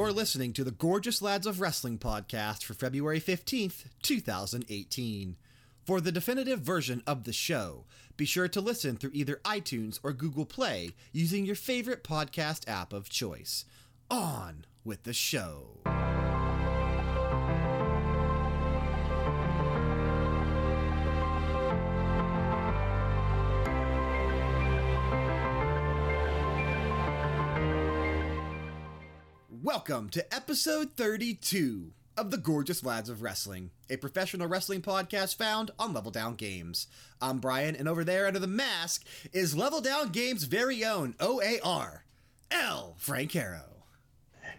You're listening to the Gorgeous Lads of Wrestling podcast for February 15th, 2018. For the definitive version of the show, be sure to listen through either iTunes or Google Play using your favorite podcast app of choice. On with the show. Welcome to episode 32 of the Gorgeous Lads of Wrestling, a professional wrestling podcast found on Level Down Games. I'm Brian, and over there under the mask is Level Down Games' very own OAR, L. Francaro.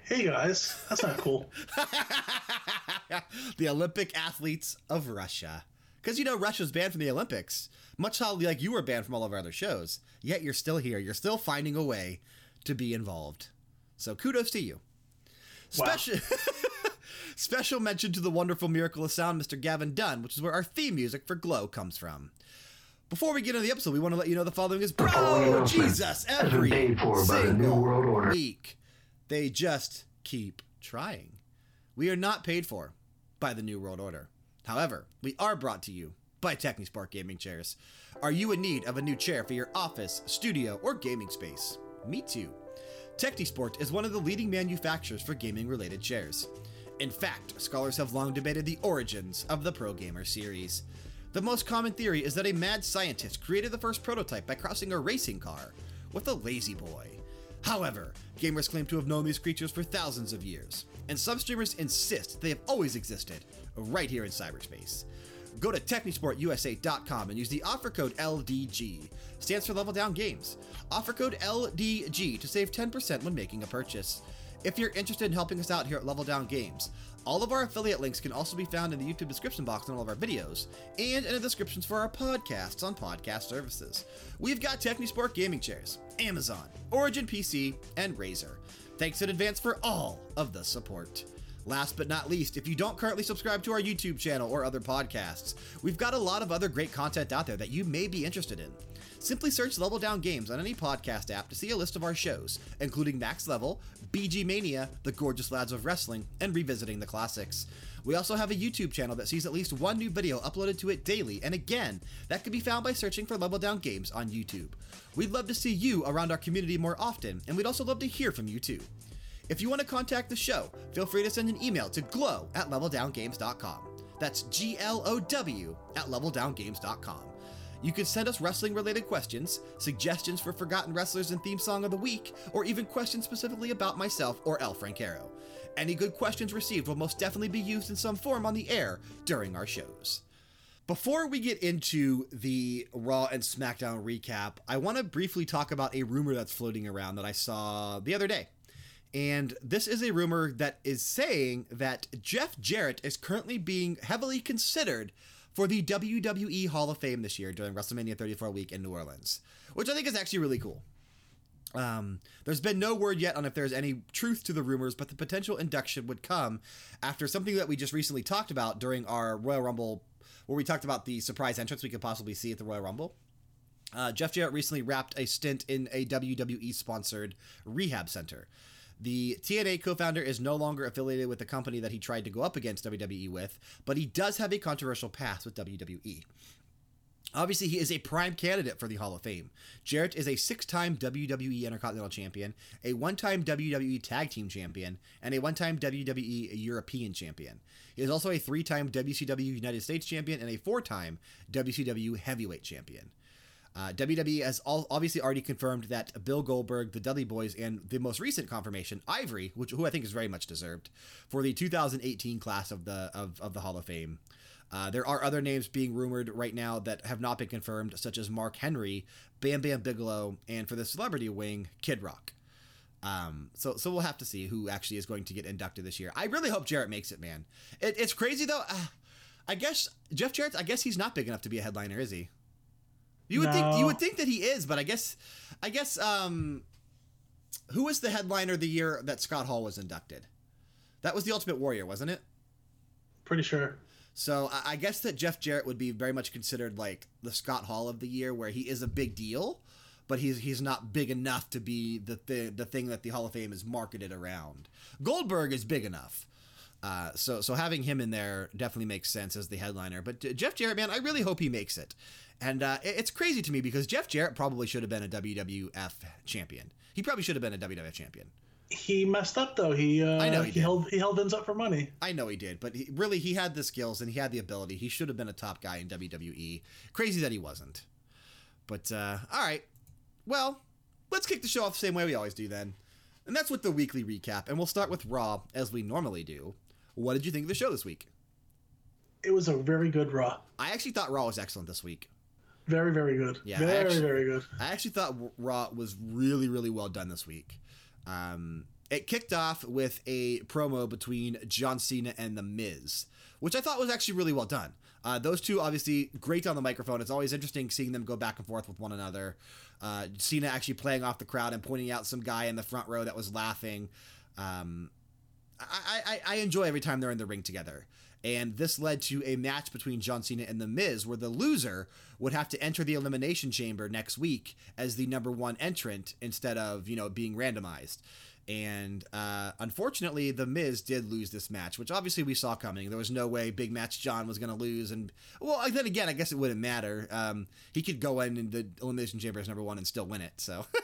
Hey guys, that's not cool. the Olympic athletes of Russia. Because you know Russia's banned from the Olympics, much how like you were banned from all of our other shows. Yet you're still here. You're still finding a way to be involved. So kudos to you. Special, special mention to the wonderful Miracle of Sound, Mr. Gavin Dunn, which is where our theme music for Glow comes from. Before we get into the episode, we want to let you know the following is Bro Jesus every paid for by the New World Order. week. They just keep trying. We are not paid for by the New World Order. However, we are brought to you by Technisport Gaming Chairs. Are you in need of a new chair for your office, studio, or gaming space? Me too. Technisport is one of the leading manufacturers for gaming related chairs. In fact, scholars have long debated the origins of the Pro Gamer series. The most common theory is that a mad scientist created the first prototype by crossing a racing car with a La-Z-Boy. However, gamers claim to have known these creatures for thousands of years, and some streamers insist they have always existed right here in cyberspace. Go to TechnisportUSA.com and use the offer code LDG, stands for Level Down Games. Offer code LDG to save 10% when making a purchase. If you're interested in helping us out here at Level Down Games, all of our affiliate links can also be found in the YouTube description box on all of our videos and in the descriptions for our podcasts on podcast services. We've got Technisport gaming chairs, Amazon, Origin PC, and Razer. Thanks in advance for all of the support. Last but not least, if you don't currently subscribe to our YouTube channel or other podcasts, we've got a lot of other great content out there that you may be interested in. Simply search Level Down Games on any podcast app to see a list of our shows, including Max Level, BG Mania, The Gorgeous Lads of Wrestling, and Revisiting the Classics. We also have a YouTube channel that sees at least one new video uploaded to it daily, and again, that can be found by searching for Level Down Games on YouTube. We'd love to see you around our community more often, and we'd also love to hear from you too. If you want to contact the show, feel free to send an email to glow at leveldowngames.com. That's G L O W at leveldowngames.com. You can send us wrestling related questions, suggestions for forgotten wrestlers and theme song of the week, or even questions specifically about myself or El Francaro. Any good questions received will most definitely be used in some form on the air during our shows. Before we get into the Raw and SmackDown recap, I want to briefly talk about a rumor that's floating around that I saw the other day. And this is a rumor that is saying that Jeff Jarrett is currently being heavily considered for the WWE Hall of Fame this year during WrestleMania 34 week in New Orleans, which I think is actually really cool. Um, there's been no word yet on if there's any truth to the rumors, but the potential induction would come after something that we just recently talked about during our Royal Rumble, where we talked about the surprise entrance we could possibly see at the Royal Rumble. Uh, Jeff Jarrett recently wrapped a stint in a WWE sponsored rehab center. The TNA co founder is no longer affiliated with the company that he tried to go up against WWE with, but he does have a controversial past with WWE. Obviously, he is a prime candidate for the Hall of Fame. Jarrett is a six time WWE Intercontinental Champion, a one time WWE Tag Team Champion, and a one time WWE European Champion. He is also a three time WCW United States Champion and a four time WCW Heavyweight Champion. Uh, WWE has all, obviously already confirmed that Bill Goldberg, the Dudley Boyz, and the most recent confirmation, Ivory, which who I think is very much deserved, for the 2018 class of the of, of the Hall of Fame. Uh, there are other names being rumored right now that have not been confirmed, such as Mark Henry, Bam Bam Bigelow, and for the celebrity wing, Kid Rock. Um, so, so we'll have to see who actually is going to get inducted this year. I really hope Jarrett makes it, man. It, it's crazy though. Uh, I guess Jeff Jarrett. I guess he's not big enough to be a headliner, is he? You would think you would think that he is, but I guess I guess um, who was the headliner the year that Scott Hall was inducted? That was the Ultimate Warrior, wasn't it? Pretty sure. So I, I guess that Jeff Jarrett would be very much considered like the Scott Hall of the year, where he is a big deal, but he's he's not big enough to be the th- the thing that the Hall of Fame is marketed around. Goldberg is big enough. Uh, so so having him in there definitely makes sense as the headliner. But Jeff Jarrett, man, I really hope he makes it. And uh, it's crazy to me because Jeff Jarrett probably should have been a WWF champion. He probably should have been a WWF champion. He messed up though. He uh, I know he he, held he held Vince up for money. I know he did, but he, really he had the skills and he had the ability. He should have been a top guy in WWE. Crazy that he wasn't. But uh, all right, well, let's kick the show off the same way we always do then, and that's with the weekly recap. And we'll start with Raw as we normally do. What did you think of the show this week? It was a very good Raw. I actually thought Raw was excellent this week. Very very good. Yeah, very actually- very good. I actually thought Raw was really, really well done this week. Um, it kicked off with a promo between John Cena and The Miz, which I thought was actually really well done. Uh, those two, obviously, great on the microphone. It's always interesting seeing them go back and forth with one another. Uh, Cena actually playing off the crowd and pointing out some guy in the front row that was laughing. Um, I, I, I enjoy every time they're in the ring together. And this led to a match between John Cena and The Miz, where the loser would have to enter the Elimination Chamber next week as the number one entrant instead of, you know, being randomized. And uh, unfortunately, The Miz did lose this match, which obviously we saw coming. There was no way Big Match John was going to lose. And, well, then again, I guess it wouldn't matter. Um, he could go in, in the Elimination Chamber as number one and still win it. So.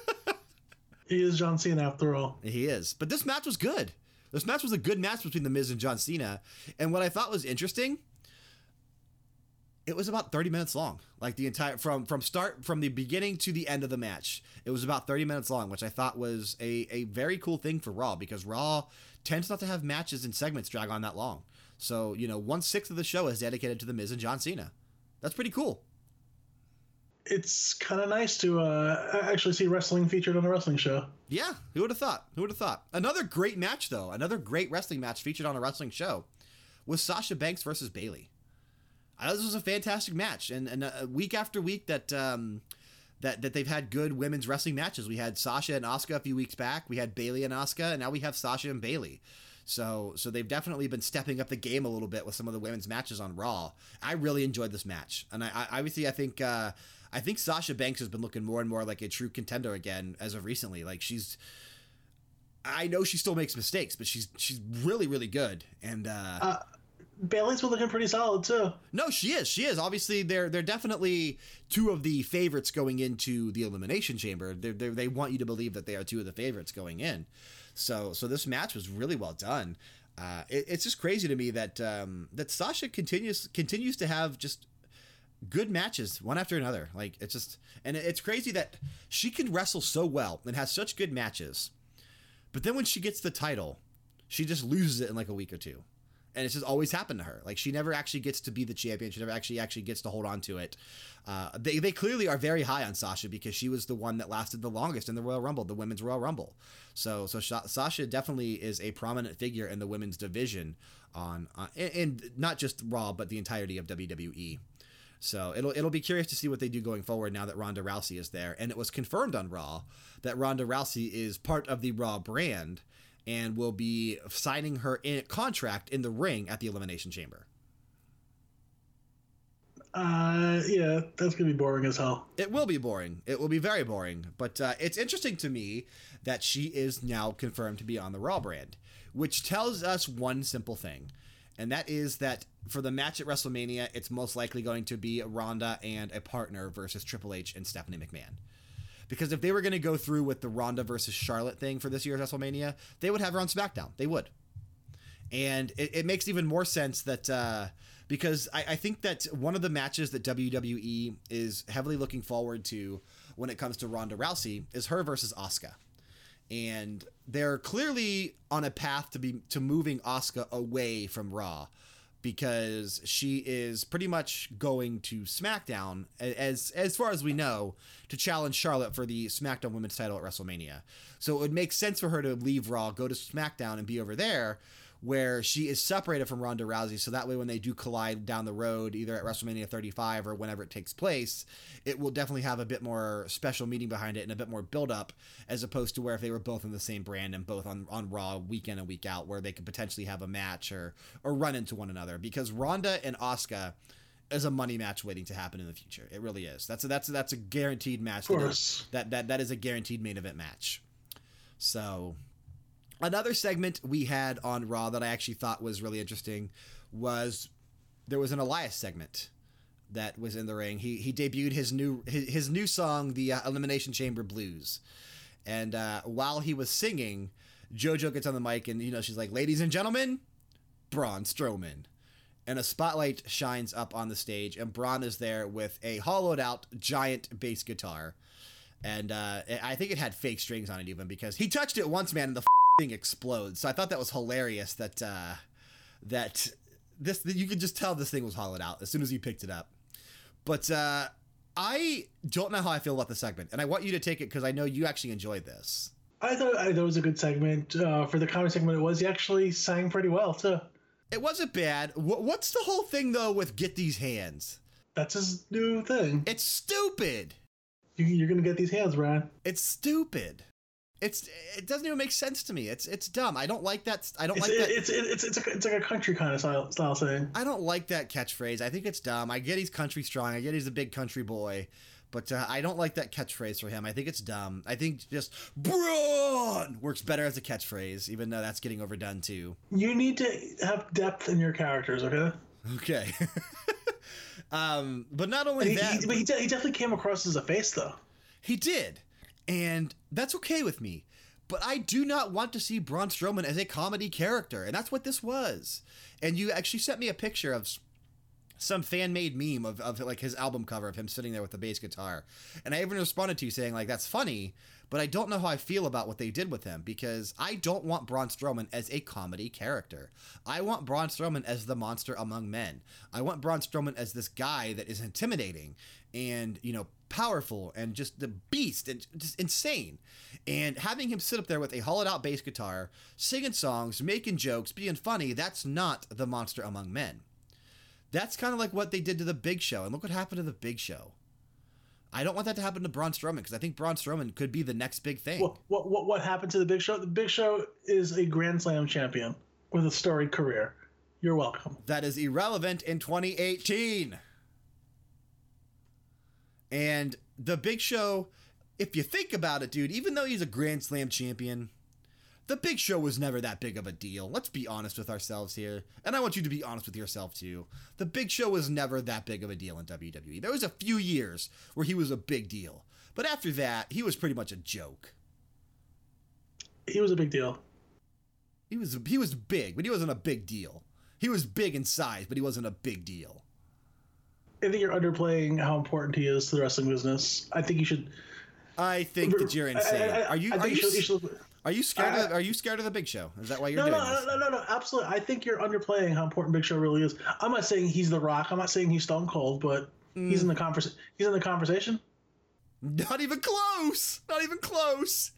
He is John Cena after all. He is. But this match was good. This match was a good match between The Miz and John Cena. And what I thought was interesting, it was about 30 minutes long. Like the entire from from start from the beginning to the end of the match. It was about 30 minutes long, which I thought was a, a very cool thing for Raw because Raw tends not to have matches and segments drag on that long. So, you know, one sixth of the show is dedicated to The Miz and John Cena. That's pretty cool. It's kind of nice to uh, actually see wrestling featured on a wrestling show. Yeah, who would have thought? Who would have thought? Another great match, though. Another great wrestling match featured on a wrestling show was Sasha Banks versus Bayley. I thought this was a fantastic match, and and uh, week after week that um, that that they've had good women's wrestling matches. We had Sasha and Asuka a few weeks back. We had Bayley and Asuka, and now we have Sasha and Bayley. So so they've definitely been stepping up the game a little bit with some of the women's matches on Raw. I really enjoyed this match, and I, I obviously I think. Uh, I think Sasha Banks has been looking more and more like a true contender again as of recently. Like she's, I know she still makes mistakes, but she's she's really really good. And uh, Uh, Bayley's been looking pretty solid too. no, she is. She is. Obviously, they're they're definitely two of the favorites going into the elimination chamber. They're, they're, they want you to believe that they are two of the favorites going in. So so this match was really well done. Uh, it, it's just crazy to me that um, that Sasha continues continues to have just good matches one after another. Like it's just and it's crazy that she can wrestle so well and has such good matches, but then when she gets the title, she just loses it in like a week or two. And it's just always happened to her. Like she never actually gets to be the champion. She never actually actually gets to hold on to it. Uh, they they clearly are very high on Sasha because she was the one that lasted the longest in the Royal Rumble, the Women's Royal Rumble. So so Sha- Sasha definitely is a prominent figure in the women's division on, on and, and not just Raw but the entirety of WWE. So it'll it'll be curious to see what they do going forward now that Ronda Rousey is there, and it was confirmed on Raw that Ronda Rousey is part of the Raw brand and will be signing her in contract in the ring at the Elimination Chamber. Uh, yeah, that's gonna be boring as hell. It will be boring. It will be very boring. But uh, it's interesting to me that she is now confirmed to be on the Raw brand, which tells us one simple thing. And that is that for the match at WrestleMania, it's most likely going to be Ronda and a partner versus Triple H and Stephanie McMahon. Because if they were going to go through with the Ronda versus Charlotte thing for this year's WrestleMania, they would have her on SmackDown. They would. And it, it makes even more sense that uh, because I, I think that one of the matches that WWE is heavily looking forward to when it comes to Ronda Rousey is her versus Asuka. And they're clearly on a path to be to moving Asuka away from Raw because she is pretty much going to SmackDown as as far as we know to challenge Charlotte for the SmackDown Women's title at WrestleMania. So it would make sense for her to leave Raw, go to SmackDown and be over there where she is separated from Ronda Rousey so that way when they do collide down the road either at WrestleMania 35 or whenever it takes place, it will definitely have a bit more special meaning behind it and a bit more build up as opposed to where if they were both in the same brand and both on, on Raw week in and week out where they could potentially have a match or or run into one another because Ronda and Asuka is a money match waiting to happen in the future. It really is. That's a, that's a, that's a guaranteed match. Of course. That, that that is a guaranteed main event match. So, another segment we had on Raw that I actually thought was really interesting was there was an Elias segment that was in the ring. He he debuted his new his, his new song, the uh, Elimination Chamber Blues, and uh, while he was singing, JoJo gets on the mic and you know she's like, "Ladies and gentlemen, Braun Strowman." And a spotlight shines up on the stage, and Braun is there with a hollowed out giant bass guitar. And uh, I think it had fake strings on it, even because he touched it once, man, and the thing explodes. So I thought that was hilarious that uh, that this that you could just tell this thing was hollowed out as soon as he picked it up. But uh, I don't know how I feel about the segment, and I want you to take it because I know you actually enjoyed this. I thought I thought it was a good segment uh, for the comedy segment. It was he actually sang pretty well too. It wasn't bad. Wh- What's the whole thing though with get these hands? That's his new thing. It's stupid. You, you're gonna get these hands, Ryan. It's stupid. It's it doesn't even make sense to me. It's it's dumb. I don't like that. I don't It's like that. it's, it's it's it's, a, it's like a country kind of style style thing. I don't like that catchphrase. I think it's dumb. I get he's country strong. I get he's a big country boy, but uh, I don't like that catchphrase for him. I think it's dumb. I think just Braun works better as a catchphrase, even though that's getting overdone too. You need to have depth in your characters, okay? Okay. um, but not only He, that, he, but he, he definitely came across as a face though. He did. And that's okay with me. But I do not want to see Braun Strowman as a comedy character. And that's what this was. And you actually sent me a picture of some fan made meme of, of like his album cover of him sitting there with the bass guitar. And I even responded to you saying, like, that's funny, but I don't know how I feel about what they did with him because I don't want Braun Strowman as a comedy character. I want Braun Strowman as the monster among men. I want Braun Strowman as this guy that is intimidating and, you know, powerful and just the beast and just insane. And having him sit up there with a hollowed out bass guitar, singing songs, making jokes, being funny, that's not the monster among men. That's kind of like what they did to the Big Show, and look what happened to the Big Show. I don't want that to happen to Braun Strowman because I think Braun Strowman could be the next big thing. What, what what what happened to the Big Show? The Big Show is a Grand Slam champion with a storied career. You're welcome. that is irrelevant in 2018. And the Big Show, if you think about it, dude, even though he's a Grand Slam champion, the Big Show was never that big of a deal. Let's be honest with ourselves here. And I want you to be honest with yourself too. The Big Show was never that big of a deal in WWE. There was a few years where he was a big deal. But after that, he was pretty much a joke. He was a big deal. He was he was big, but he wasn't a big deal. He was big in size, but he wasn't a big deal. I think you're underplaying how important he is to the wrestling business. I think you should. I think that you're insane. I- I- I- Are you are you, should- you should- are you scared of are you scared of the Big Show? Is that why you're no, doing no, this? no, no, no, absolutely. I think you're underplaying how important Big Show really is. I'm not saying he's The Rock. I'm not saying he's Stone Cold, but he's mm. in the convers. He's in the conversation. Not even close. Not even close.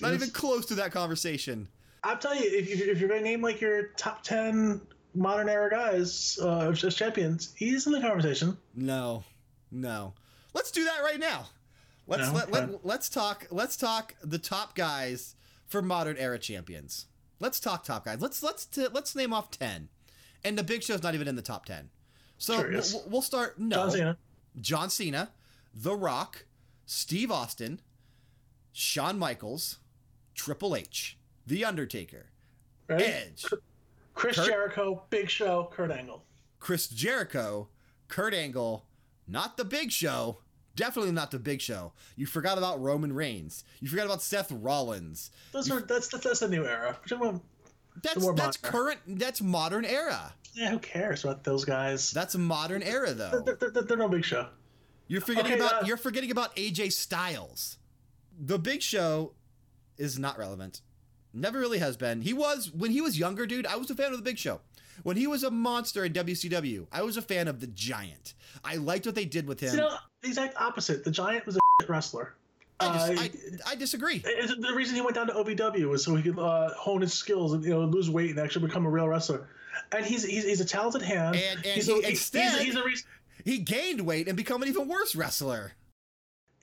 Not even close to that conversation. I'm telling you, if, if if you're going to name like your top ten modern era guys uh, as champions, he's in the conversation. No, no. Let's do that right now. Let's No? let, let let's talk. Let's talk the top guys for modern era champions. Let's talk top guys. Let's let's t- let's name off ten, and the Big Show's not even in the top ten. So Sure, we'll, we'll start. No, John Cena. John Cena, The Rock, Steve Austin, Shawn Michaels, Triple H, The Undertaker, Right? Edge, Chris Kurt- Jericho, Big Show, Kurt Angle. Chris Jericho, Kurt Angle, not the Big Show. Definitely not the Big Show. You forgot about Roman Reigns. You forgot about Seth Rollins. Those are that's that's, a new era. That's that's modern. current. That's modern era. Yeah, who cares about those guys? That's modern era though. They're, they're, they're, they're no Big Show. You're forgetting Okay, about uh, you're forgetting about AJ Styles. The Big Show is not relevant. Never really has been. He was when he was younger, dude. I was a fan of the Big Show. When he was a monster in WCW, I was a fan of the Giant. I liked what they did with him. You know, the exact opposite. The Giant was a wrestler. I, dis- Uh, I, I disagree. The reason he went down to OVW was so he could uh, hone his skills and you know lose weight and actually become a real wrestler. And he's he's, he's a talented hand. And- and he's he- a, instead- he's, he's a reason. He gained weight and become an even worse wrestler.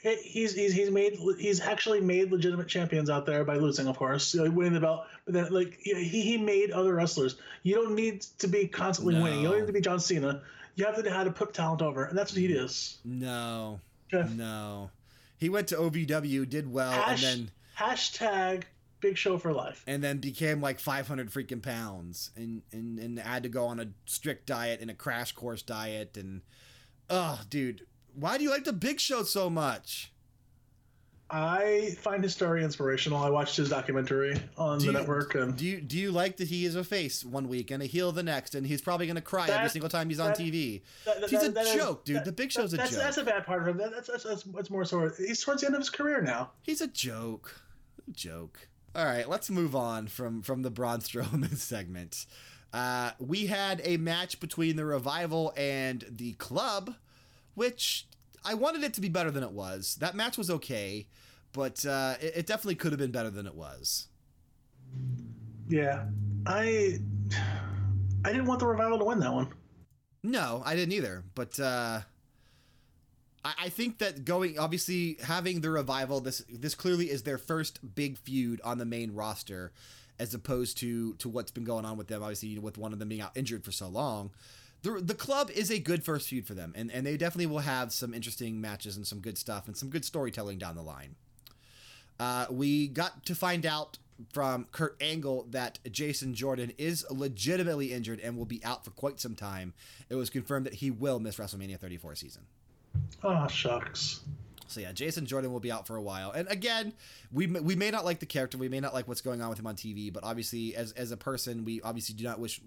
He's, he's he's made he's actually made legitimate champions out there by losing, of course, you know, winning the belt. But then, like he he made other wrestlers. You don't need to be constantly winning. You don't need to be John Cena. You have to know how to put talent over, and that's what he mm. is. No, Okay. no. He went to OVW, did well, Hash- and then Hashtag Big Show for life. and then became like 500 freaking pounds and, and and had to go on a strict diet and a crash course diet and oh dude why do you like the big show so much I find his story inspirational. I watched his documentary on Do the you- network, and do you do you like that he is a face one week and a heel the next and he's probably gonna cry every single time he's on that- tv that- that- he's a that joke dude that- the big show's a that's, joke That's a bad part of him. That's that's, that's, that's more so. He's towards the end of his career now. he's a joke joke all right let's move on from from the braun strowman segment uh, we had a match between the revival and the club which i wanted it to be better than it was that match was okay but uh, it, it definitely could have been better than it was Yeah, I I didn't want the revival to win that one. No, I didn't either. But uh, I, I think that going obviously having the revival this this clearly is their first big feud on the main roster, as opposed to to what's been going on with them. Obviously, with one of them being out injured for so long. The, the club is a good first feud for them, and, and they definitely will have some interesting matches and some good stuff and some good storytelling down the line. Uh, we got to find out from Kurt Angle that Jason Jordan is legitimately injured and will be out for quite some time. It was confirmed that he will miss WrestleMania 34 season. Oh shucks. So yeah, Jason Jordan will be out for a while. And again, we may- we may not like the character, we may not like what's going on with him on TV, but obviously as as a person, we obviously do not wish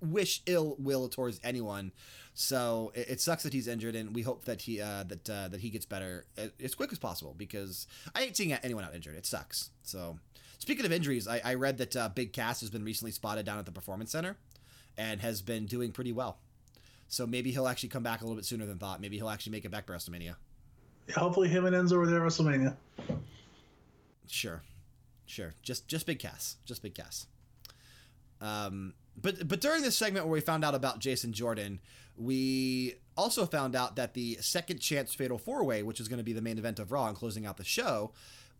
wish ill will towards anyone. So it, it sucks that he's injured, and we hope that he uh, that uh, that he gets better as quick as possible because I hate seeing anyone out injured. It sucks. So speaking of injuries, I, I read that uh, Big Cass has been recently spotted down at the Performance Center and has been doing pretty well. So maybe he'll actually come back a little bit sooner than thought. Maybe he'll actually make it back to WrestleMania. Hopefully him and Enzo were there at WrestleMania. Sure, sure. Just just big Cass, just big Cass. Um, but but during this segment where we found out about Jason Jordan, we also found out that the second chance Fatal Four Way, which is going to be the main event of Raw and closing out the show,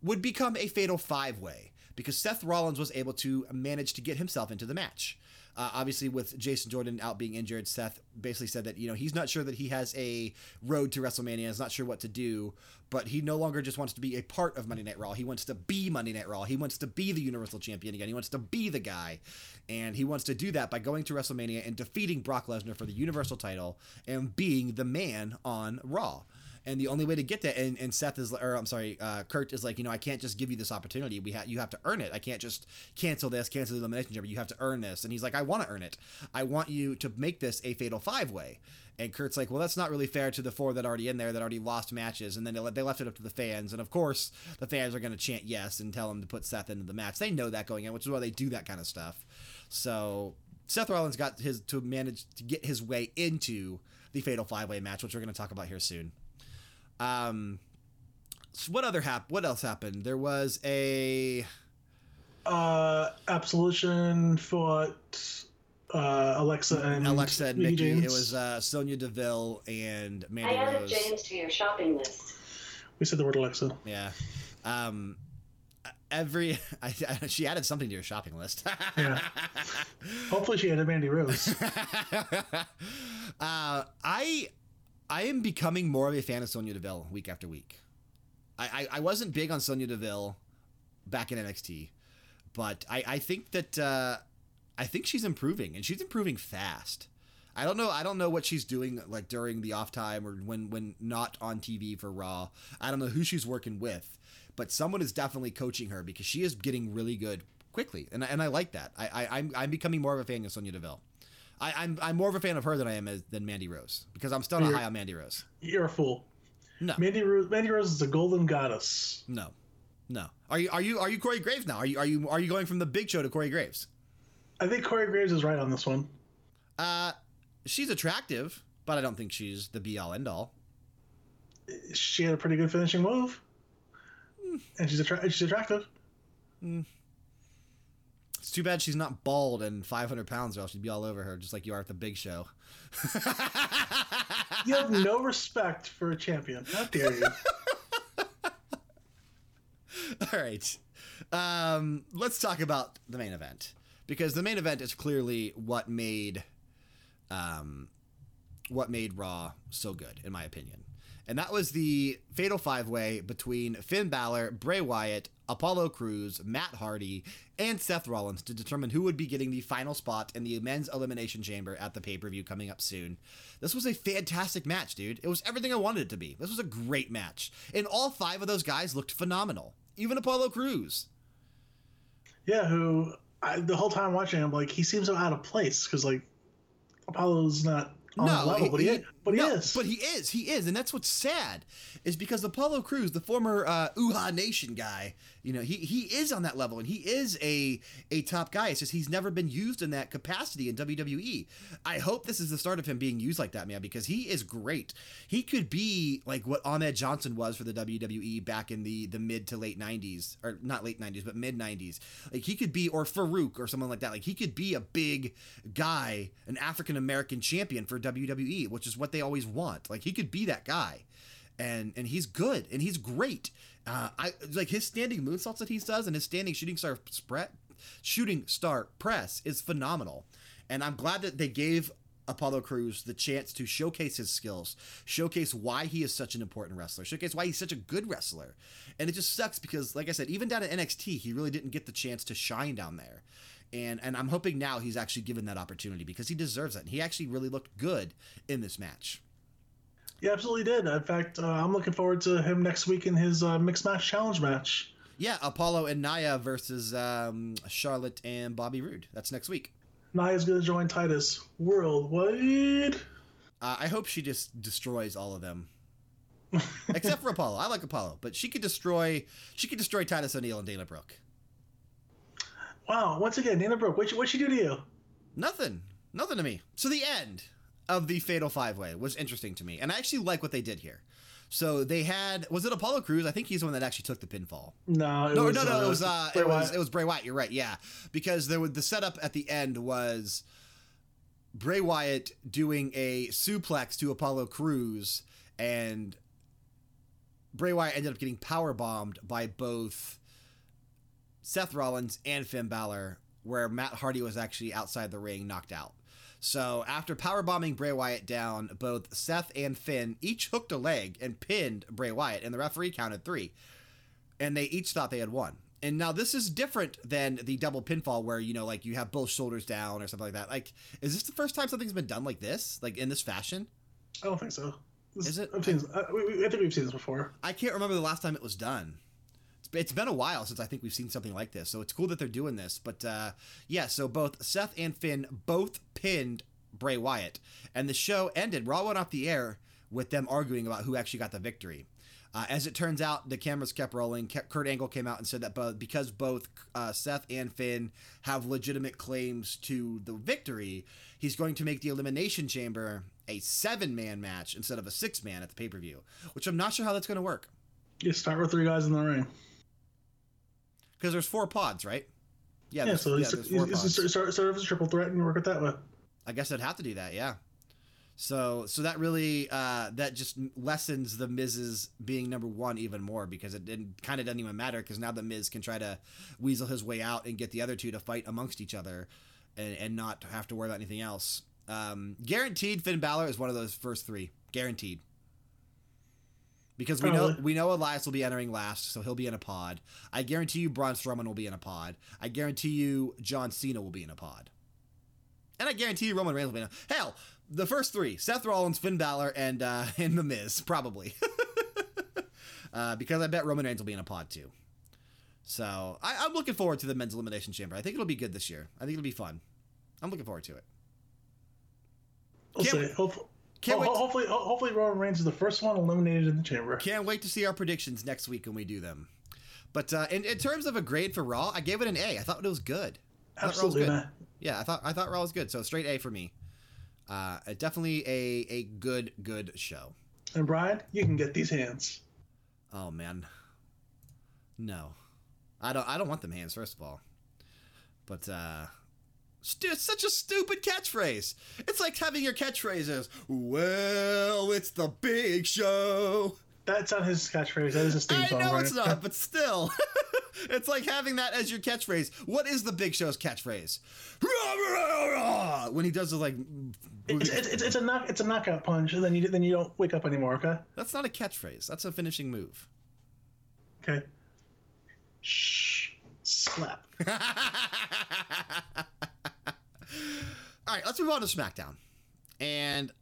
would become a Fatal Five Way because Seth Rollins was able to manage to get himself into the match. Uh, obviously, with Jason Jordan out being injured, Seth basically said that you know he's not sure that he has a road to WrestleMania. Is not sure what to do, but he no longer just wants to be a part of Monday Night Raw. He wants to be Monday Night Raw. He wants to be the Universal Champion again. He wants to be the guy, and he wants to do that by going to WrestleMania and defeating Brock Lesnar for the Universal title and being the man on Raw. And the only way to get that, and, and Seth is, or I'm sorry, uh, Kurt is like, you know, I can't just give you this opportunity. We have, you have to earn it. I can't just cancel this, cancel the elimination chamber. You have to earn this. And he's like, I want to earn it. I want you to make this a fatal five way. And Kurt's like, well, that's not really fair to the four that are already in there that already lost matches. And then they, le- they left it up to the fans. And of course, the fans are going to chant yes and tell him to put Seth into the match. They know that going in, which is why they do that kind of stuff. So Seth Rollins got his to manage to get his way into the fatal five way match, which we're going to talk about here soon. Um, so what other hap? What else happened? There was a Uh, Absolution fought uh, Alexa and Alexa and Mickie Mickie. It was uh, Sonya Deville and Mandy I added Rose. James to your shopping list. We said the word Alexa. Yeah. Um, every I, I, she added something to your shopping list. Yeah. Hopefully she added Mandy Rose. uh, I I am becoming more of a fan of Sonya Deville week after week. I, I, I wasn't big on Sonya Deville back in NXT, but I, I think that uh, I think she's improving and she's improving fast. I don't know. I don't know what she's doing like during the off time or when when not on TV for Raw. I don't know who she's working with, but someone is definitely coaching her because she is getting really good quickly, and I- and I like that. I, I I'm I'm becoming more of a fan of Sonya Deville. I, I'm I'm more of a fan of her than I am as, than Mandy Rose because I'm still not You're- high on Mandy Rose. You're a fool. No, Mandy Rose, Mandy Rose is a golden goddess. no, no. Are you are you are you Corey Graves now? Are you are you are you going from the Big Show to Corey Graves? I think Corey Graves is right on this one. Uh, she's attractive, but I don't think she's the be all end all. She had a pretty good finishing move, and she's attra- she's attractive. It's too bad she's not bald and 500 pounds, or else she'd be all over her, just like you are at the Big Show. You have no respect for a champion. How dare you? All right. Um, let's talk about the main event because the main event is clearly what made um, what made Raw so good, in my opinion. And that was the fatal five way between Finn Balor, Bray Wyatt, Apollo Crews, Matt Hardy, and Seth Rollins to determine who would be getting the final spot in the men's elimination chamber at the pay per view coming up soon. This was a fantastic match, dude. It was everything I wanted it to be. This was a great match. And all five of those guys looked phenomenal, even Apollo Crews. Yeah, who I, the whole time watching him, like, he seems so out of place because, like, Apollo's not on no, level, he, but he, but he no, is. But he is. He is, and that's what's sad, is because Apollo Crews, the former uh, Uhaa Nation guy, you know, he he is on that level, and he is a a top guy. It's just he's never been used in that capacity in WWE. I hope this is the start of him being used like that, man, because he is great. He could be like what Ahmed Johnson was for the WWE back in the the mid to late '90s, or not late '90s, but mid '90s. Like he could be, or Faarooq, or someone like that. Like he could be a big guy, an African American champion for WWE, which is what they always want. Like he could be that guy, and and he's good and he's great. Uh, I like his standing moonsaults that he does and his standing shooting star spread, shooting star press is phenomenal, and I'm glad that they gave Apollo Crews the chance to showcase his skills, showcase why he is such an important wrestler, showcase why he's such a good wrestler. And it just sucks because, like I said, even down at NXT, he really didn't get the chance to shine down there and and I'm hoping now he's actually given that opportunity because he deserves it. And he actually really looked good in this match. Yeah, absolutely did. In fact, uh, I'm looking forward to him next week in his uh, mixed match challenge match. Yeah, Apollo and Nia versus um, Charlotte and Bobby Roode. That's next week. Nia's going to join Titus worldwide. Uh, I hope she just destroys all of them. Except for Apollo. I like Apollo, but she could destroy she could destroy Titus O'Neil and Dana Brooke. Wow, once again, Dana Brooke, what'd she, what'd she do to you? Nothing. Nothing to me. So the end of the Fatal Five Way was interesting to me, and I actually like what they did here. So they had was it Apollo Crews? I think he's the one that actually took the pinfall. No, no, was, no, no. Uh, it was uh, it was it was Bray Wyatt. You're right. Yeah, because there was the setup at the end was Bray Wyatt doing a suplex to Apollo Crews, and Bray Wyatt ended up getting power bombed by both Seth Rollins and Finn Balor, where Matt Hardy was actually outside the ring, knocked out. So after powerbombing Bray Wyatt down, both Seth and Finn each hooked a leg and pinned Bray Wyatt, and the referee counted three. And they each thought they had won. And now this is different than the double pinfall where, you know, like you have both shoulders down or something like that. Like, is this the first time something's been done like this? Like in this fashion? I don't think so. This, is it? I've seen, I, I think we've seen this before. I can't remember the last time it was done it's been a while since I think we've seen something like this, so it's cool that they're doing this. But uh, yeah, so both Seth and Finn both pinned Bray Wyatt, and the show ended. Raw went off the air with them arguing about who actually got the victory. Uh, as it turns out, the cameras kept rolling. Kurt Angle came out and said that both, because both uh, Seth and Finn have legitimate claims to the victory, he's going to make the Elimination Chamber a seven man match instead of a six man at the pay per view, which I'm not sure how that's going to work. You start with three guys in the ring because there's four pods, right? Yeah, yeah. So yeah, four pods. Start, start as a triple threat and work it that way. I guess I'd have to do that. Yeah. So so that really uh, that just lessens the Miz's being number one even more because it, it kind of doesn't even matter because now the Miz can try to weasel his way out and get the other two to fight amongst each other and, and not have to worry about anything else. Um, guaranteed Finn Balor is one of those first three. Guaranteed because we Probably. know we know Elias will be entering last, so he'll be in a pod. I guarantee you Braun Strowman will be in a pod. I guarantee you John Cena will be in a pod. And I guarantee you Roman Reigns will be in a hell. The first three: Seth Rollins, Finn Balor, and uh, and The Miz, probably. uh, because I bet Roman Reigns will be in a pod too. So I, I'm looking forward to the men's elimination chamber. I think it'll be good this year. I think it'll be fun. I'm looking forward to it. We'll see. Hopefully, can't wait hopefully, hopefully Roman Reigns is the first one eliminated in the chamber. Can't wait to see our predictions next week when we do them. But uh, in, in terms of a grade for Raw, I gave it an A. I thought it was good. Absolutely, was good. Yeah, I thought I thought Raw was good. So straight A for me. Uh, definitely a a good good show. And Brian, you can get these hands. Oh man, no, I don't. I don't want them hands. First of all, but uh, it's such a stupid catchphrase. It's like having your catchphrases. Well, it's the big show. That's not his catchphrase. That is a theme I know right? it's not, but still. it's like having that as your catchphrase. What is the Big Show's catchphrase? When he does the like, it's, it's, it's, a knock, it's a knockout punch, and then you then you don't wake up anymore. Okay. That's not a catchphrase. That's a finishing move. Okay. Shh. Slap. All right, let's move on to SmackDown. And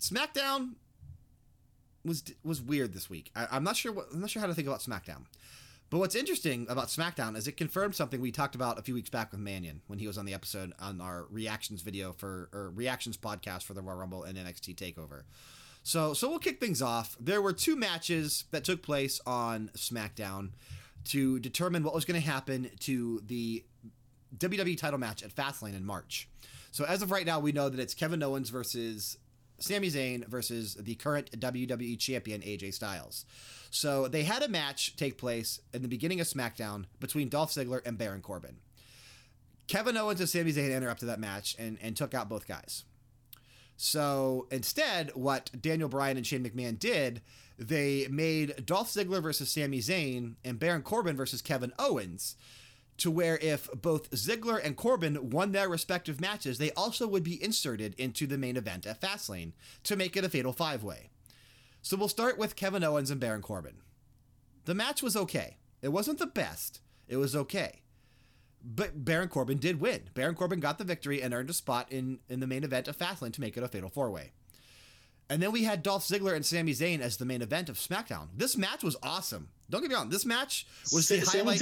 SmackDown was was weird this week. I, am not sure what I'm not sure how to think about SmackDown. But what's interesting about SmackDown is it confirmed something we talked about a few weeks back with Mannion when he was on the episode on our reactions video for or reactions podcast for the Royal Rumble and NXT Takeover. So so we'll kick things off. There were two matches that took place on SmackDown to determine what was going to happen to the WWE title match at Fastlane in March. So as of right now, we know that it's Kevin Owens versus Sami Zayn versus the current WWE champion AJ Styles. So they had a match take place in the beginning of SmackDown between Dolph Ziggler and Baron Corbin. Kevin Owens and Sami Zayn interrupted that match and, and took out both guys. So instead, what Daniel Bryan and Shane McMahon did, they made Dolph Ziggler versus Sami Zayn and Baron Corbin versus Kevin Owens to where if both Ziggler and Corbin won their respective matches, they also would be inserted into the main event at Fastlane to make it a fatal five way. So we'll start with Kevin Owens and Baron Corbin. The match was okay. It wasn't the best, it was okay. But Baron Corbin did win. Baron Corbin got the victory and earned a spot in, in the main event of Fastlane to make it a fatal four way. And then we had Dolph Ziggler and Sami Zayn as the main event of SmackDown. This match was awesome. Don't get me wrong. This match was the highlight.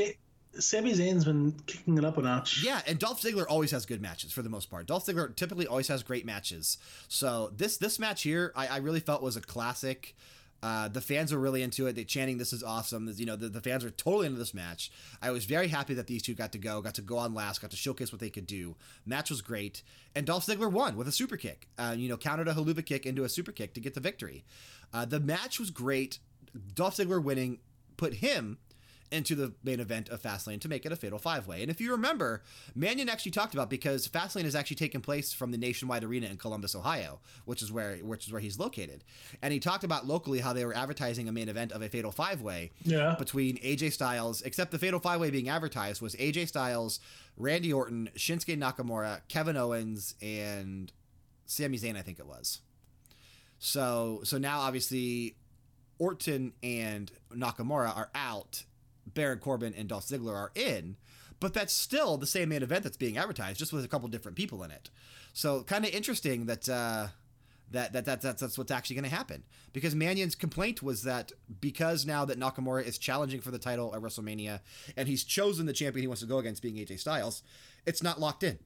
Sami Zayn's been kicking it up a notch. Yeah, and Dolph Ziggler always has good matches for the most part. Dolph Ziggler typically always has great matches. So this this match here, I, I really felt was a classic. Uh, the fans were really into it. They chanting, "This is awesome!" You know, the, the fans were totally into this match. I was very happy that these two got to go, got to go on last, got to showcase what they could do. Match was great, and Dolph Ziggler won with a super kick. Uh, you know, countered a Helluva Kick into a super kick to get the victory. Uh, the match was great. Dolph Ziggler winning put him into the main event of Fastlane to make it a fatal five way. And if you remember, Mannion actually talked about because Fastlane has actually taken place from the Nationwide Arena in Columbus, Ohio, which is where which is where he's located. And he talked about locally how they were advertising a main event of a fatal five way yeah. between AJ Styles, except the fatal five way being advertised was AJ Styles, Randy Orton, Shinsuke Nakamura, Kevin Owens, and Sami Zayn, I think it was. So so now obviously Orton and Nakamura are out Baron Corbin and Dolph Ziggler are in, but that's still the same main event that's being advertised, just with a couple different people in it. So kind of interesting that. Uh, that, that, that that's, that's what's actually going to happen. Because Mannion's complaint was that because now that Nakamura is challenging for the title at WrestleMania and he's chosen the champion he wants to go against being AJ Styles, it's not locked in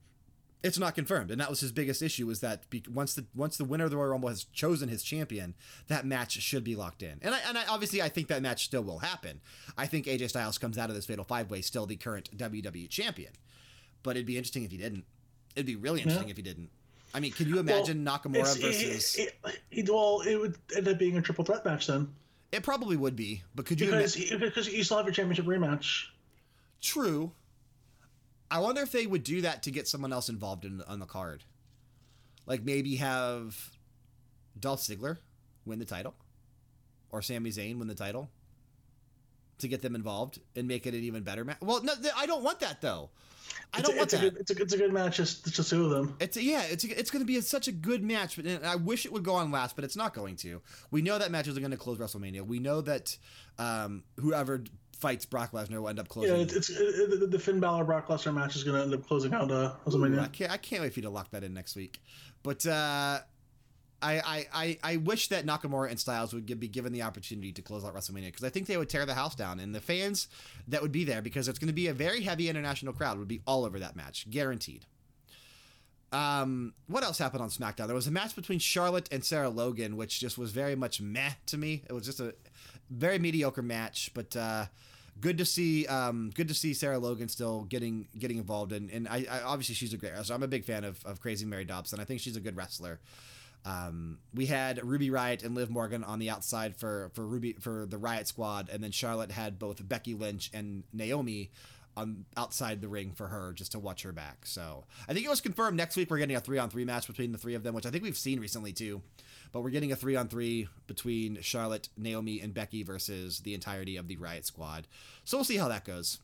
it's not confirmed, and that was his biggest issue. Was that once the once the winner of the Royal Rumble has chosen his champion, that match should be locked in. And I, and I, obviously I think that match still will happen. I think AJ Styles comes out of this Fatal Five Way still the current WWE champion, but it'd be interesting if he didn't. It'd be really interesting yeah. if he didn't. I mean, can you imagine well, Nakamura versus? It, it, it, well, it would end up being a triple threat match then. It probably would be, but could you? Because because you still have your championship rematch. True, I wonder if they would do that to get someone else involved in on the card. Like maybe have Dolph Ziggler win the title, or Sami Zayn win the title, to get them involved and make it an even better match. Well, no, I don't want that though. I don't a, want it's that. A good, it's, a, it's a good match, just just two of them. It's a, yeah, it's a, it's going to be a, such a good match, but I wish it would go on last, but it's not going to. We know that matches are going to close WrestleMania. We know that um, whoever fights Brock Lesnar will end up closing. Yeah, it's, it's it, the Finn Balor Brock Lesnar match is going to end up closing out uh, WrestleMania. I can't I can't wait for you to lock that in next week. But uh, I, I, I wish that Nakamura and Styles would give, be given the opportunity to close out WrestleMania because I think they would tear the house down, and the fans that would be there because it's going to be a very heavy international crowd would be all over that match, guaranteed. Um, what else happened on SmackDown? There was a match between Charlotte and Sarah Logan, which just was very much meh to me. It was just a very mediocre match, but uh, good to see. Um, good to see Sarah Logan still getting getting involved, and and I, I, obviously she's a great wrestler. I'm a big fan of, of Crazy Mary Dobson. I think she's a good wrestler. Um, we had Ruby Riott and Liv Morgan on the outside for for Ruby for the Riot Squad, and then Charlotte had both Becky Lynch and Naomi on outside the ring for her just to watch her back. So I think it was confirmed next week we're getting a three on three match between the three of them, which I think we've seen recently too. But we're getting a three on three between Charlotte, Naomi, and Becky versus the entirety of the Riot Squad. So we'll see how that goes.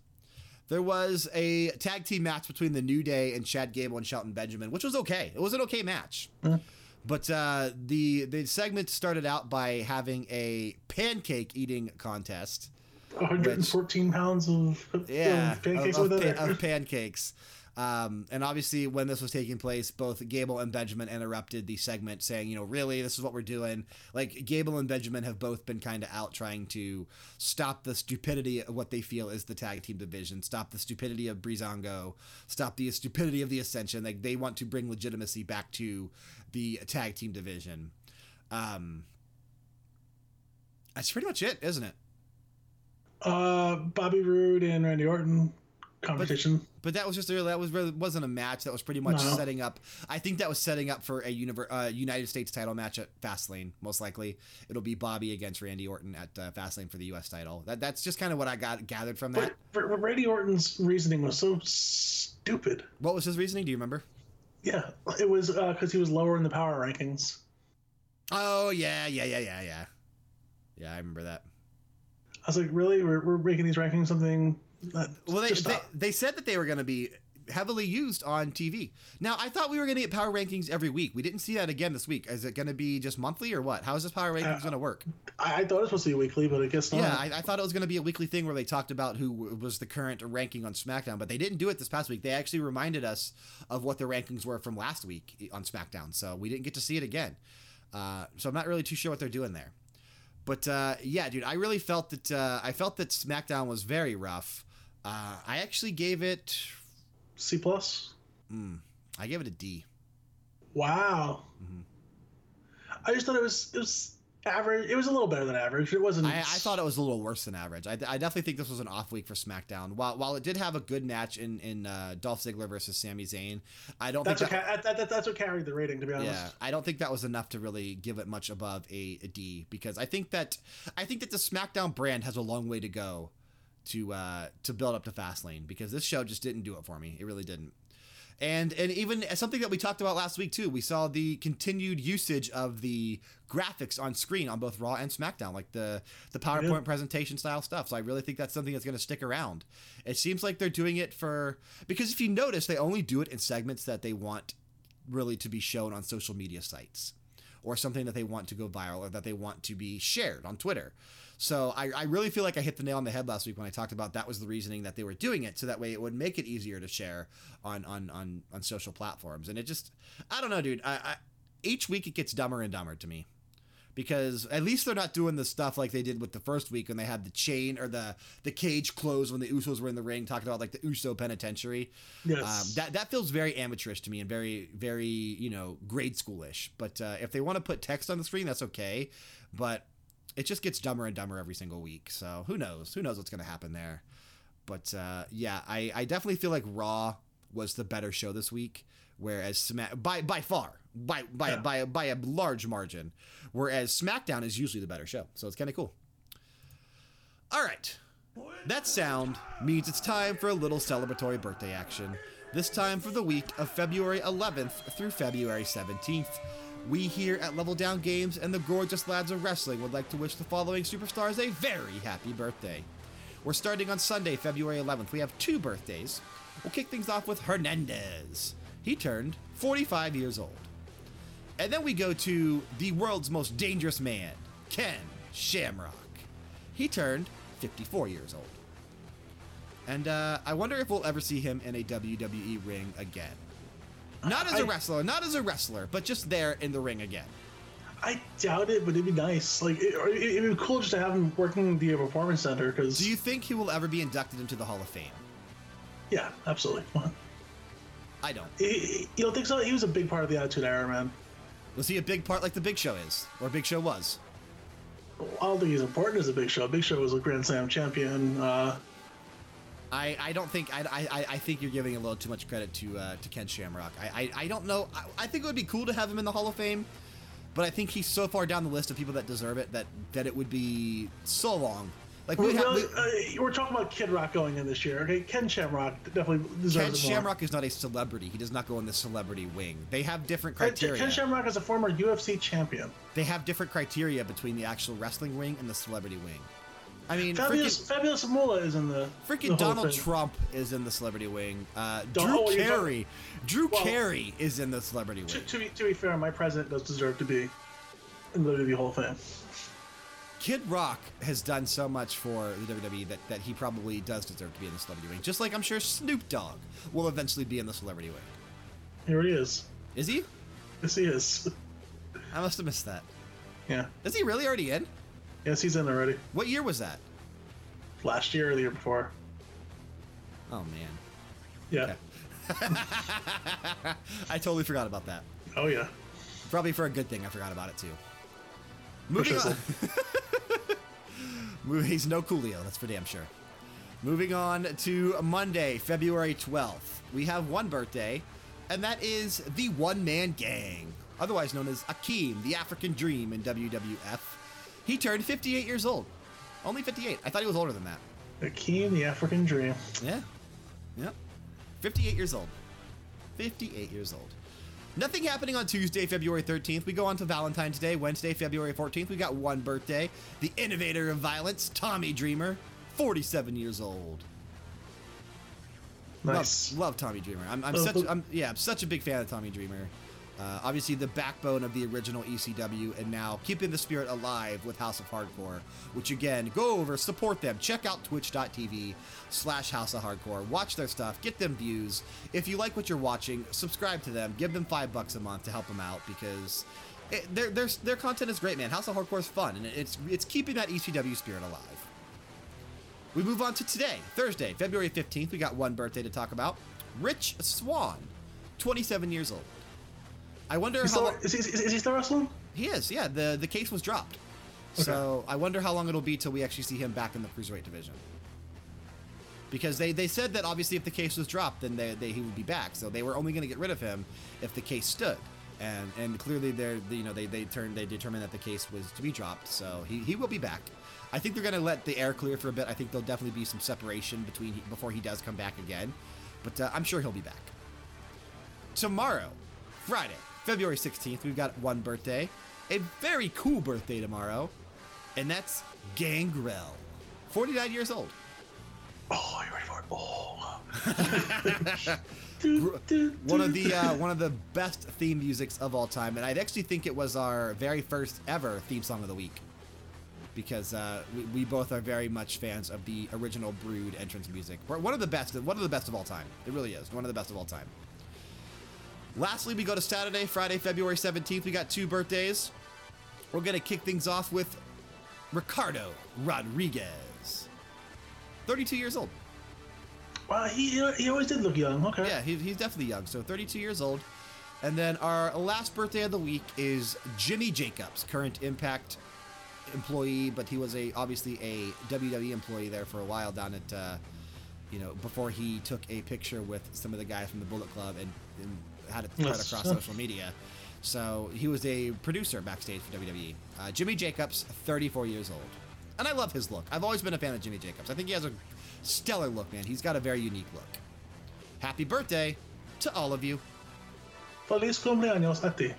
there was a tag team match between the New Day and Chad Gable and Shelton Benjamin, which was okay. It was an okay match. Mm. But uh, the the segment started out by having a pancake eating contest. 114 which, pounds of, yeah, of pancakes. Of, of, pa of pancakes. Um, and obviously, when this was taking place, both Gable and Benjamin interrupted the segment, saying, "You know, really, this is what we're doing." Like Gable and Benjamin have both been kind of out trying to stop the stupidity of what they feel is the tag team division, stop the stupidity of Breezango, stop the stupidity of the Ascension. Like they want to bring legitimacy back to the tag team division. Um, that's pretty much it, isn't it? Uh, Bobby Roode and Randy Orton competition. But, but, that was just that was really wasn't a match. That was pretty much no. setting up. I think that was setting up for a univer, uh, United States title match at Fastlane. Most likely, it'll be Bobby against Randy Orton at uh, Fastlane for the U.S. title. That that's just kind of what I got gathered from that. But, but Randy Orton's reasoning was so stupid. What was his reasoning? Do you remember? Yeah, it was because uh, he was lower in the power rankings. Oh yeah, yeah, yeah, yeah, yeah. Yeah, I remember that. I was like, really? We're, we're making these rankings something well, they, they, they said that they were going to be heavily used on TV. Now, I thought we were going to get power rankings every week. We didn't see that again this week. Is it going to be just monthly or what? How is this power rankings uh, going to work? I, I, thought it was supposed to be weekly, but I guess not. Yeah, I, I thought it was going to be a weekly thing where they talked about who was the current ranking on SmackDown, but they didn't do it this past week. They actually reminded us of what the rankings were from last week on SmackDown, so we didn't get to see it again. Uh, so I'm not really too sure what they're doing there. But uh, yeah, dude, I really felt that uh, I felt that SmackDown was very rough. Uh, I actually gave it C plus. Mm, I gave it a D. Wow. Mm-hmm. I just thought it was it was average. It was a little better than average. It wasn't. I, I thought it was a little worse than average. I, I, definitely think this was an off week for SmackDown. While while it did have a good match in in uh, Dolph Ziggler versus Sami Zayn, I don't. That's think that, that, that, that's what carried the rating. To be honest. Yeah, I don't think that was enough to really give it much above a, a D because I think that I think that the SmackDown brand has a long way to go to uh, to build up to Fastlane because this show just didn't do it for me. It really didn't. And and even something that we talked about last week too, we saw the continued usage of the graphics on screen on both Raw and SmackDown, like the the PowerPoint yeah. presentation style stuff. So I really think that's something that's going to stick around. It seems like they're doing it for because if you notice, they only do it in segments that they want really to be shown on social media sites or something that they want to go viral or that they want to be shared on Twitter. So I, I really feel like I hit the nail on the head last week when I talked about that was the reasoning that they were doing it, so that way it would make it easier to share on on on, on social platforms. And it just, I don't know, dude. I, I each week it gets dumber and dumber to me because at least they're not doing the stuff like they did with the first week when they had the chain or the the cage closed when the Usos were in the ring, talking about like the Uso penitentiary. Yes, um, that that feels very amateurish to me and very very you know grade schoolish. But uh, if they want to put text on the screen, that's okay. But it just gets dumber and dumber every single week. So who knows? Who knows what's going to happen there? But uh, yeah, I, I definitely feel like Raw was the better show this week, whereas Smack by by far by by yeah. by by a large margin, whereas SmackDown is usually the better show. So it's kind of cool. All right, that sound means it's time for a little celebratory birthday action. This time for the week of February 11th through February 17th. We here at Level Down Games and the Gorgeous Lads of Wrestling would like to wish the following superstars a very happy birthday. We're starting on Sunday, February 11th. We have two birthdays. We'll kick things off with Hernandez. He turned 45 years old. And then we go to the world's most dangerous man, Ken Shamrock. He turned 54 years old. And uh, I wonder if we'll ever see him in a WWE ring again. Not as a wrestler, not as a wrestler, but just there in the ring again. I doubt it, but it'd be nice. Like it, would be cool just to have him working the performance center. Because do you think he will ever be inducted into the Hall of Fame? Yeah, absolutely. I don't. He, you don't think so? He was a big part of the Attitude Era, man. Was he a big part like the Big Show is, or Big Show was? I don't think he's important as a Big Show. Big Show was a Grand Slam champion. Uh, I, I don't think I, I, I think you're giving a little too much credit to uh, to Ken Shamrock. I, I, I don't know. I, I, think it would be cool to have him in the Hall of Fame, but I think he's so far down the list of people that deserve it that that it would be so long. Like we, have, we, uh, we're talking about Kid Rock going in this year. Okay, Ken Shamrock definitely deserves Ken Shamrock is not a celebrity. He does not go in the celebrity wing. They have different criteria. Ken Shamrock is a former UFC champion. They have different criteria between the actual wrestling wing and the celebrity wing. I mean, Fabulous, freaking, Fabulous Moolah is in the freaking the Donald Trump is in the celebrity wing. Uh, Drew oh, Carey, Drew well, Carey is in the celebrity wing. To, to, be, to be fair, my president does deserve to be in the WWE Hall of Fame. Kid Rock has done so much for the WWE that, that he probably does deserve to be in the celebrity wing. Just like I'm sure Snoop Dogg will eventually be in the celebrity wing. Here he is. Is he? Yes, he is. I must have missed that. Yeah. Is he really already in? Yes, he's in already. What year was that? Last year or the year before. Oh man. Yeah. Okay. I totally forgot about that. Oh yeah. Probably for a good thing. I forgot about it too. Moving on. He's no Coolio, that's for damn sure. Moving on to Monday, February 12th. We have one birthday, and that is the One Man Gang, otherwise known as Akeem, the African Dream in WWF. He turned 58 years old. Only 58. I thought he was older than that. Akeem, the African Dream. Yeah. Yep. 58 years old. 58 years old. Nothing happening on Tuesday, February 13th. We go on to Valentine's Day, Wednesday, February 14th. We got one birthday. The innovator of violence, Tommy Dreamer, 47 years old. Nice. Love, love Tommy Dreamer. I'm, I'm such I'm yeah, I'm such a big fan of Tommy Dreamer. Uh, obviously, the backbone of the original ECW, and now keeping the spirit alive with House of Hardcore. Which again, go over, support them. Check out Twitch.tv slash House of Hardcore. Watch their stuff, get them views. If you like what you're watching, subscribe to them. Give them five bucks a month to help them out because it, their their their content is great, man. House of Hardcore is fun, and it's it's keeping that ECW spirit alive. We move on to today, Thursday, February 15th. We got one birthday to talk about. Rich Swann, 27 years old. I wonder He's how. Still, is, he, is, is he still wrestling? He is, yeah. The, the case was dropped. Okay. So I wonder how long it'll be till we actually see him back in the cruiserweight division. Because they, they said that obviously if the case was dropped, then they, they, he would be back. So they were only going to get rid of him if the case stood. And and clearly they're you know they they turned they determined that the case was to be dropped. So he, he will be back. I think they're going to let the air clear for a bit. I think there'll definitely be some separation between before he does come back again. But uh, I'm sure he'll be back. Tomorrow, Friday, February 16th, we've got one birthday. A very cool birthday tomorrow. And that's Gangrel. 49 years old. Oh, you ready for it? Oh. one of the uh, one of the best theme musics of all time, and I actually think it was our very first ever theme song of the week because uh, we, we, both are very much fans of the original Brood entrance music. One of the best, one of the best of all time. It really is one of the best of all time. Lastly, we go to Saturday, Friday, February 17th. We got two birthdays. We're going to kick things off with Ricardo Rodriguez. 32 years old. Wow, he, he always did look young. Okay. Yeah, he, he's definitely young. So 32 years old. And then our last birthday of the week is Jimmy Jacobs, current Impact employee, but he was a obviously a WWE employee there for a while down at, uh, you know, before he took a picture with some of the guys from the Bullet Club and, and had it spread yes. across social media. So he was a producer backstage for WWE. Uh, Jimmy Jacobs, 34 years old. And I love his look. I've always been a fan of Jimmy Jacobs. I think he has a stellar look, man. He's got a very unique look. Happy birthday to all of you. Feliz cumpleaños a ti.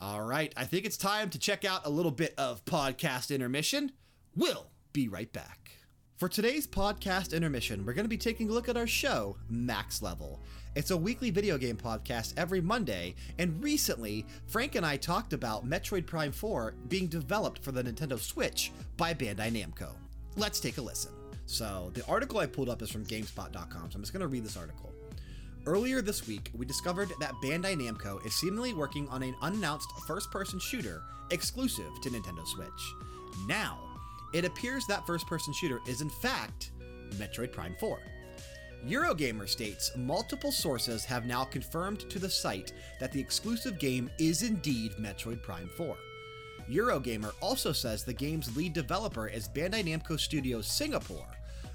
All right, I think it's time to check out a little bit of podcast intermission. We'll be right back. For today's podcast intermission, we're going to be taking a look at our show, Max Level. It's a weekly video game podcast every Monday, and recently, Frank and I talked about Metroid Prime 4 being developed for the Nintendo Switch by Bandai Namco. Let's take a listen. So, the article I pulled up is from GameSpot.com, so I'm just going to read this article. Earlier this week, we discovered that Bandai Namco is seemingly working on an unannounced first person shooter exclusive to Nintendo Switch. Now, it appears that first person shooter is in fact Metroid Prime 4. Eurogamer states multiple sources have now confirmed to the site that the exclusive game is indeed Metroid Prime 4. Eurogamer also says the game's lead developer is Bandai Namco Studios Singapore,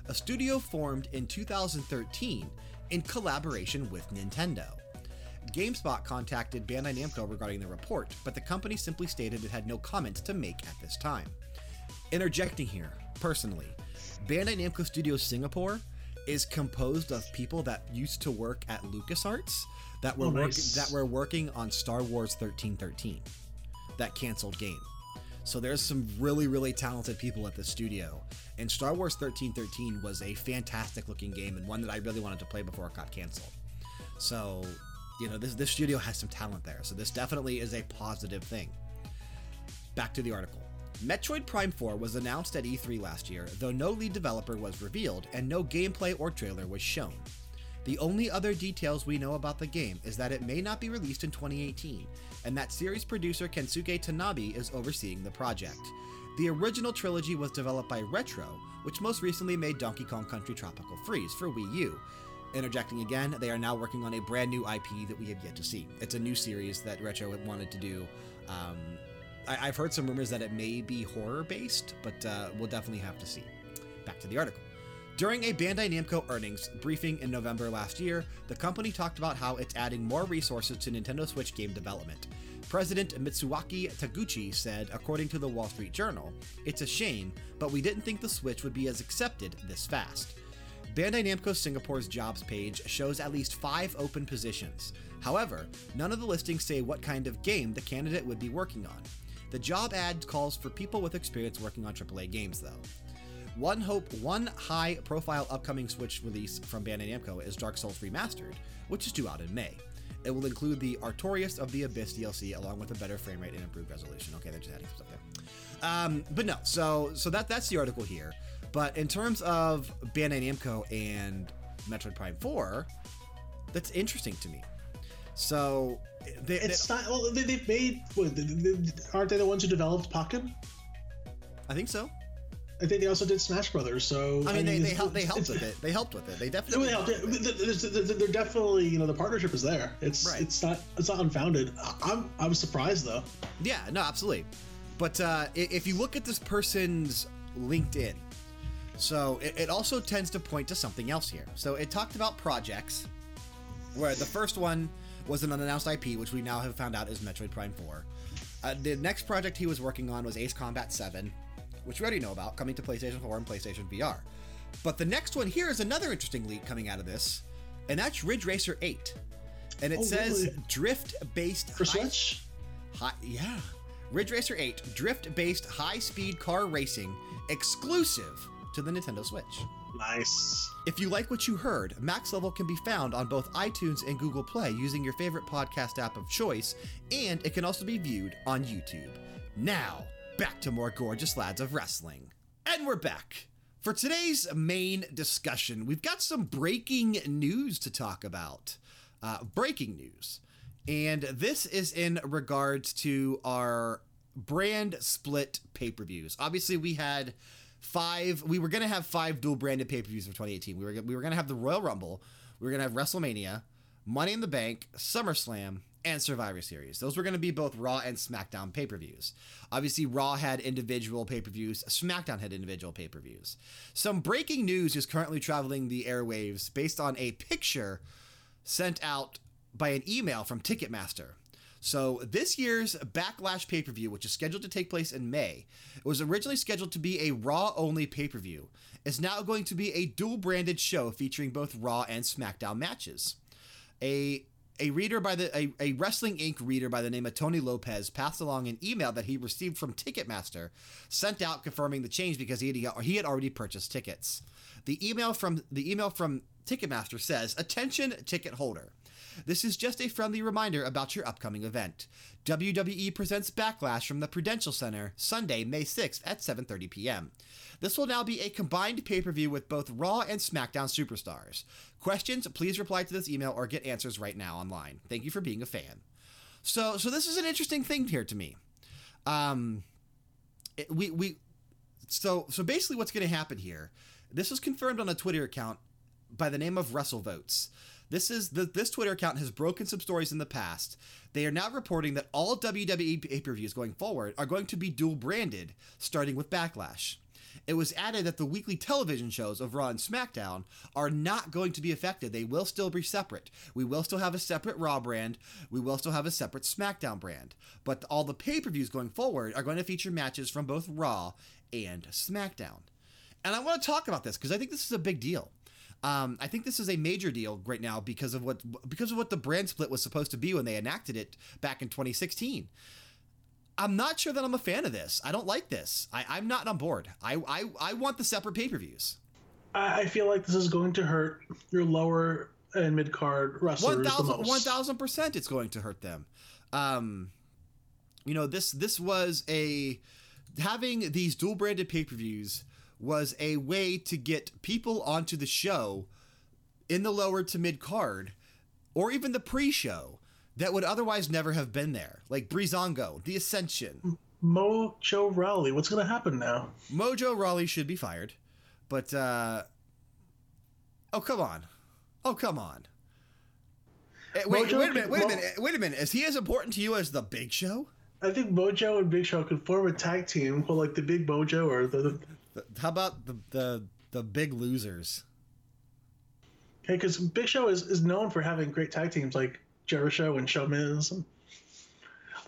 a studio formed in 2013 in collaboration with Nintendo. GameSpot contacted Bandai Namco regarding the report, but the company simply stated it had no comments to make at this time. Interjecting here, personally, Bandai Namco Studios Singapore is composed of people that used to work at LucasArts that were, oh, nice. that were working on Star Wars 1313, that canceled game. So there's some really, really talented people at the studio. And Star Wars 1313 was a fantastic looking game and one that I really wanted to play before it got canceled. So, you know, this, this studio has some talent there. So this definitely is a positive thing. Back to the article. Metroid Prime 4 was announced at E3 last year, though no lead developer was revealed and no gameplay or trailer was shown. The only other details we know about the game is that it may not be released in 2018, and that series producer Kensuke Tanabe is overseeing the project. The original trilogy was developed by Retro, which most recently made Donkey Kong Country Tropical Freeze for Wii U. Interjecting again, they are now working on a brand new IP that we have yet to see. It's a new series that Retro wanted to do. Um, I, have heard some rumors that it may be horror based, but uh, we'll definitely have to see. Back to the article. During a Bandai Namco earnings briefing in November last year, the company talked about how it's adding more resources to Nintendo Switch game development. President Mitsuaki Taguchi said, according to the Wall Street Journal, It's a shame, but we didn't think the Switch would be as accepted this fast. Bandai Namco Singapore's jobs page shows at least five open positions. However, none of the listings say what kind of game the candidate would be working on. The job ad calls for people with experience working on AAA games, though. One hope, one high profile upcoming Switch release from Bandai Namco is Dark Souls Remastered, which is due out in May. It will include the Artorias of the Abyss DLC along with a better frame rate and improved resolution. Okay, they're just adding stuff there. Um, but no, so so that that's the article here. But in terms of Bandai Namco and Metroid Prime 4, that's interesting to me. So they, it's they, not. Well, they, have made. What, they, aren't they the ones who developed Pokken? I think so. I think they also did Smash Brothers. So I mean, I mean they, they, helped, they helped with it. They helped with it. They definitely. helped. It. They're definitely you know the partnership is there. It's right. it's not it's not unfounded. I'm I'm surprised though. Yeah, no, absolutely. But uh, if you look at this person's LinkedIn, so it, it also tends to point to something else here. So it talked about projects, where the first one was an unannounced IP, which we now have found out is Metroid Prime 4. Uh, the next project he was working on was Ace Combat 7 which we already know about, coming to PlayStation 4 and PlayStation VR. But the next one here is another interesting leak coming out of this, and that's Ridge Racer 8. And it oh, says really? drift based. For high, Switch? High, yeah. Ridge Racer 8, drift based high speed car racing exclusive to the Nintendo Switch. Nice. If you like what you heard, Max Level can be found on both iTunes and Google Play using your favorite podcast app of choice, and it can also be viewed on YouTube. Now, back to more gorgeous lads of wrestling. And we're back. For today's main discussion, we've got some breaking news to talk about. Uh, breaking news. And this is in regards to our brand split pay per views. Obviously, we had five, we were going to have five dual branded pay per views for 2018. We were, we were going to have the Royal Rumble, we were going to have WrestleMania, Money in the Bank, SummerSlam, and Survivor Series. Those were going to be both Raw and SmackDown pay per views. Obviously, Raw had individual pay per views, SmackDown had individual pay per views. Some breaking news is currently traveling the airwaves based on a picture sent out by an email from Ticketmaster. So, this year's Backlash pay per view, which is scheduled to take place in May, was originally scheduled to be a Raw only pay per view, is now going to be a dual branded show featuring both Raw and SmackDown matches. A a reader by the a, a Wrestling Inc. reader by the name of Tony Lopez passed along an email that he received from Ticketmaster, sent out confirming the change because he had he had already purchased tickets. The email from the email from Ticketmaster says, "Attention, ticket holder." This is just a friendly reminder about your upcoming event. WWE presents Backlash from the Prudential Center Sunday, May 6th at 7:30 p.m. This will now be a combined pay-per-view with both Raw and SmackDown superstars. Questions, please reply to this email or get answers right now online. Thank you for being a fan. So, so this is an interesting thing here to me. Um, it, we we so so basically, what's going to happen here? This was confirmed on a Twitter account by the name of WrestleVotes. This is the, this Twitter account has broken some stories in the past. They are now reporting that all WWE pay-per-views going forward are going to be dual branded, starting with Backlash it was added that the weekly television shows of Raw and SmackDown are not going to be affected. They will still be separate. We will still have a separate Raw brand. We will still have a separate SmackDown brand. But all the pay per views going forward are going to feature matches from both Raw and SmackDown. And I want to talk about this because I think this is a big deal. Um, I think this is a major deal right now because of what because of what the brand split was supposed to be when they enacted it back in 2016. I'm not sure that I'm a fan of this. I don't like this. I, I'm not on board. I, I, I want the separate pay per views. I feel like this is going to hurt your lower and mid card wrestlers 1000 percent it's going to hurt them. Um, you know this this was a having these dual branded pay per views was a way to get people onto the show in the lower to mid card or even the pre show that would otherwise never have been there, like Breezango, The Ascension. Mojo Rawley, what's going to happen now? Mojo Rawley should be fired, but uh, oh come on, oh come on. Eh, wait, Mojo wait a minute, wait a minute, wait a minute. Is he as important to you as the Big Show? I think Mojo and Big Show could form a tag team called like the Big Mojo or the. The how about the the the Big Losers? Okay, because Big Show is, is known for having great tag teams like Jericho and Show Miz.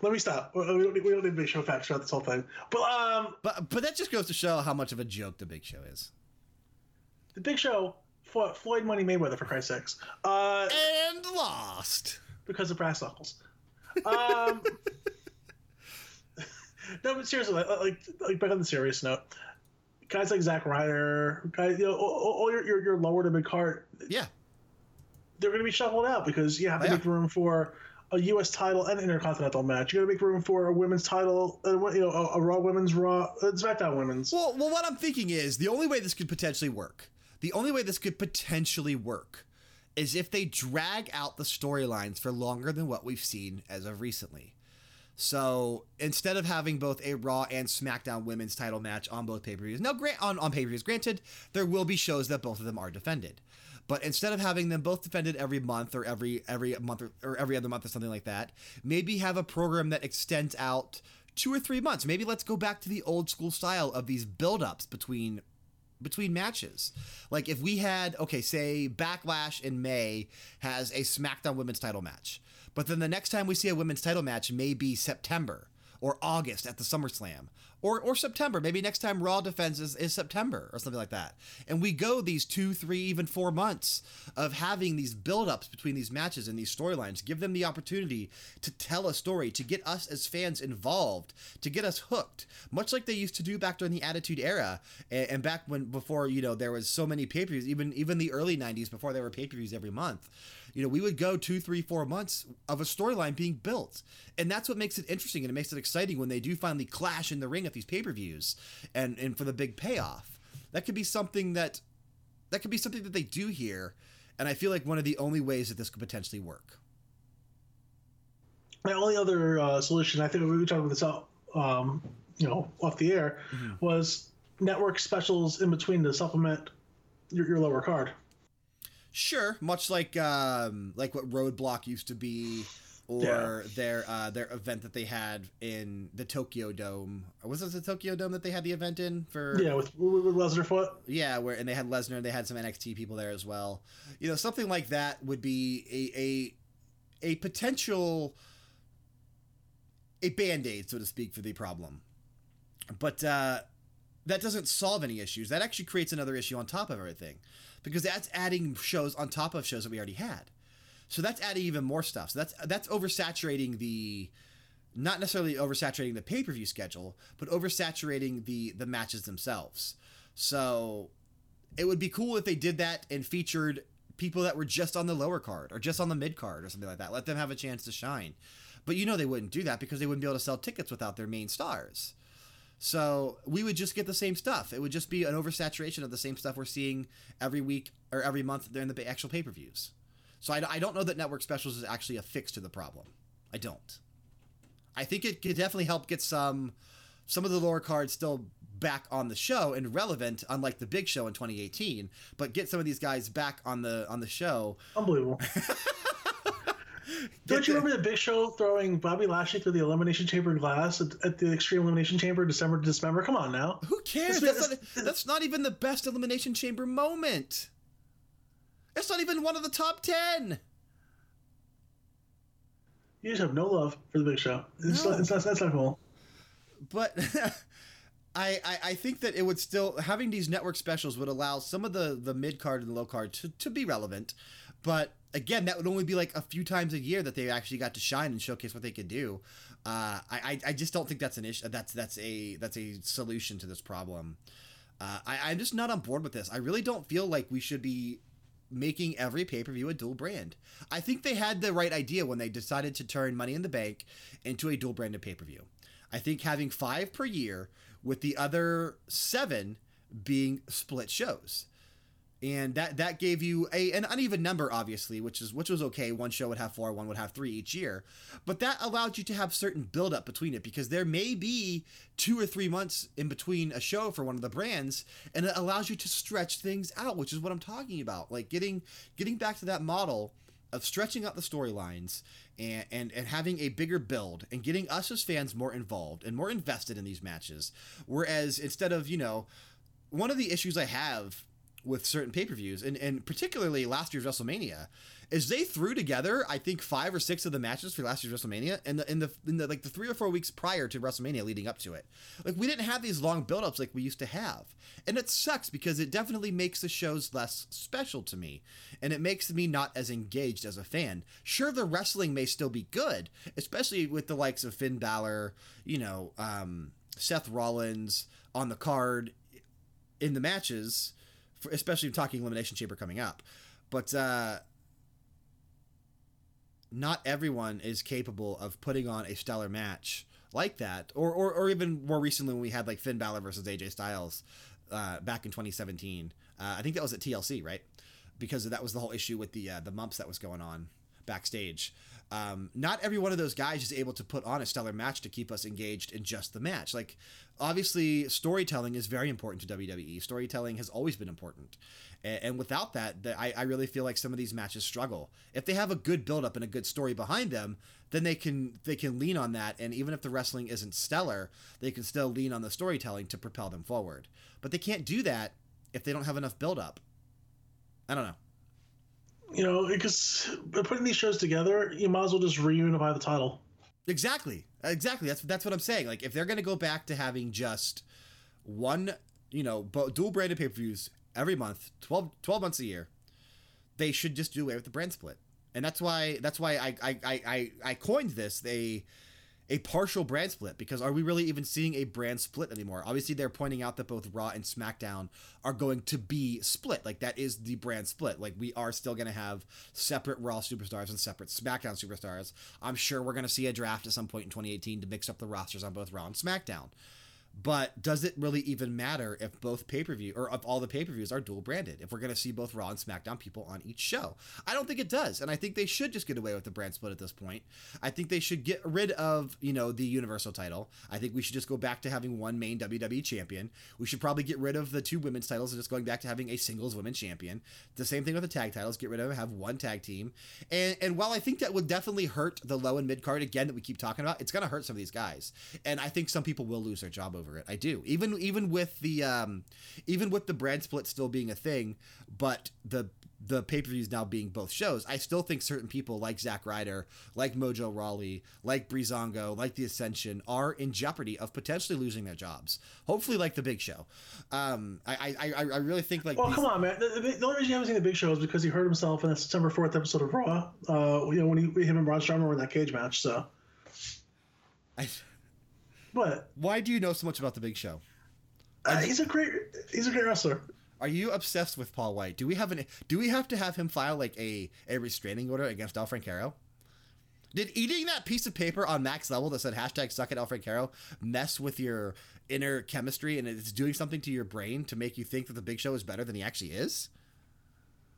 Let me stop. We don't, need, we don't need Big Show facts throughout this whole thing. But um, but but that just goes to show how much of a joke the Big Show is. The Big Show fought Floyd Money Mayweather for Christ's sakes. Uh, and lost because of brass knuckles. Um, no, but seriously, like, like, like back on the serious note, guys like Zack Ryder, guys, you know, all, all your, your, your lower to mid card, yeah, they're going to be shuffled out because you have to yeah. make room for a U.S. title and intercontinental match. You got to make room for a women's title, and you know, a, a Raw women's, Raw, uh, SmackDown women's. Well, well, what I'm thinking is the only way this could potentially work, the only way this could potentially work, is if they drag out the storylines for longer than what we've seen as of recently. So instead of having both a Raw and SmackDown women's title match on both pay per views, now grant on, on pay per views, granted, there will be shows that both of them are defended. But instead of having them both defended every month or every every month or, or every other month or something like that, maybe have a program that extends out two or three months. Maybe let's go back to the old school style of these build-ups between between matches. Like if we had, okay, say Backlash in May has a SmackDown women's title match. But then the next time we see a women's title match may be September or August at the SummerSlam or, or September. Maybe next time Raw defends is, is September or something like that. And we go these two, three, even four months of having these build-ups between these matches and these storylines. Give them the opportunity to tell a story, to get us as fans involved, to get us hooked, much like they used to do back during the Attitude Era and, and back when before you know there was so many pay-per-views, even even the early '90s before there were pay-per-views every month you know, we would go two, three, four months of a storyline being built. And that's what makes it interesting and it makes it exciting when they do finally clash in the ring at these pay per views and, and for the big payoff. That could be something that that could be something that they do here. And I feel like one of the only ways that this could potentially work. My only other uh, solution, I think we were talking about this out, um, you know, off the air, mm-hmm. was network specials in between to supplement your, your lower card. Sure, much like um, like what Roadblock used to be, or yeah. their uh, their event that they had in the Tokyo Dome. Was it the Tokyo Dome that they had the event in for? Yeah, with, with Lesnar foot. Yeah, where and they had Lesnar. And they had some NXT people there as well. You know, something like that would be a a a potential a band aid, so to speak, for the problem. But uh, that doesn't solve any issues. That actually creates another issue on top of everything because that's adding shows on top of shows that we already had. So that's adding even more stuff. So that's that's oversaturating the not necessarily oversaturating the pay-per-view schedule, but oversaturating the the matches themselves. So it would be cool if they did that and featured people that were just on the lower card or just on the mid card or something like that. Let them have a chance to shine. But you know they wouldn't do that because they wouldn't be able to sell tickets without their main stars. So we would just get the same stuff. It would just be an oversaturation of the same stuff we're seeing every week or every month during the actual pay per views. So I, I, don't know that network specials is actually a fix to the problem. I don't. I think it could definitely help get some some of the lower cards still back on the show and relevant, unlike the big show in 2018. But get some of these guys back on the on the show. Unbelievable. Don't you remember the Big Show throwing Bobby Lashley through the Elimination Chamber glass at, at the Extreme Elimination Chamber December to December? Come on now. Who cares? That's, that's, not, that's not even the best Elimination Chamber moment. That's not even one of the top 10. You just have no love for the Big Show. It's, no. not, it's not, that's not cool. But I, I, I, think that it would still having these network specials would allow some of the the mid card and the low card to, to be relevant, but again, that would only be like a few times a year that they actually got to shine and showcase what they could do. Uh, I, I just don't think that's an issue. That's that's a that's a solution to this problem. Uh, I, I'm just not on board with this. I really don't feel like we should be making every pay per view a dual brand. I think they had the right idea when they decided to turn Money in the Bank into a dual branded pay per view. I think having five per year with the other seven being split shows and that that gave you a an uneven number obviously which is which was okay. One show would have four one would have three each year. But that allowed you to have certain build up between it because there may be two or three months in between a show for one of the brands and it allows you to stretch things out which is what i'm talking about. Like getting getting back to that model of stretching out the storylines and, and and having a bigger build and getting us as fans more involved and more invested in these matches. Whereas instead of you know one of the issues i have with certain pay per views, and, and particularly last year's WrestleMania, is they threw together I think five or six of the matches for last year's WrestleMania, and the in the in the like the three or four weeks prior to WrestleMania leading up to it. Like we didn't have these long buildups like we used to have, and it sucks because it definitely makes the shows less special to me, and it makes me not as engaged as a fan. Sure, the wrestling may still be good, especially with the likes of Finn Balor, you know, um, Seth Rollins on the card in the matches especially talking Elimination Chamber coming up. But uh, not everyone is capable of putting on a stellar match like that, or, or, or even more recently when we had like Finn Balor versus AJ Styles uh, back in 2017. Uh, I think that was at TLC, right? Because that was the whole issue with the uh, the mumps that was going on backstage. Um, not every one of those guys is able to put on a stellar match to keep us engaged in just the match. Like, obviously, storytelling is very important to WWE. Storytelling has always been important. And, and without that, the, I, I really feel like some of these matches struggle. If they have a good build up and a good story behind them, then they can they can lean on that. And even if the wrestling isn't stellar, they can still lean on the storytelling to propel them forward. But they can't do that if they don't have enough build up. I don't know you know, because by putting these shows together, you might as well just reunify the title. Exactly, exactly. That's that's what I'm saying. Like, if they're going to go back to having just one, you know, dual branded pay per views every month, 12, 12 months a year, they should just do away with the brand split. And that's why that's why I I I I coined this. They a partial brand split because are we really even seeing a brand split anymore? Obviously, they're pointing out that both Raw and SmackDown are going to be split. Like, that is the brand split. Like, we are still going to have separate Raw superstars and separate SmackDown superstars. I'm sure we're going to see a draft at some point in 2018 to mix up the rosters on both Raw and SmackDown. But does it really even matter if both pay per view or if all the pay per views are dual branded? If we're going to see both Raw and SmackDown people on each show, I don't think it does, and I think they should just get away with the brand split at this point. I think they should get rid of you know the Universal title. I think we should just go back to having one main WWE champion. We should probably get rid of the two women's titles and just going back to having a singles women's champion. The same thing with the tag titles. Get rid of them, have one tag team. And and while I think that would definitely hurt the low and mid card again that we keep talking about, it's going to hurt some of these guys, and I think some people will lose their job over it. I do even even with the um, even with the brand split still being a thing, but the the pay per views now being both shows, I still think certain people like Zack Ryder, like Mojo Rawley, like Breezango, like The Ascension are in jeopardy of potentially losing their jobs. Hopefully, like the Big Show. Um, I, I, I really think like. Well, come on, man. The, the, only reason you haven't seen the Big Show is because he hurt himself in the September fourth episode of Raw. Uh, you know when he, him and Braun Strowman were in that cage match. So. I. What? Why do you know so much about the Big Show? Uh, he's a great he's a great wrestler. Are you obsessed with Paul White? Do we have an do we have to have him file like a, a restraining order against El Francaro? Did eating that piece of paper on max level that said hashtag suck at El Francaro mess with your inner chemistry and it's doing something to your brain to make you think that the Big Show is better than he actually is?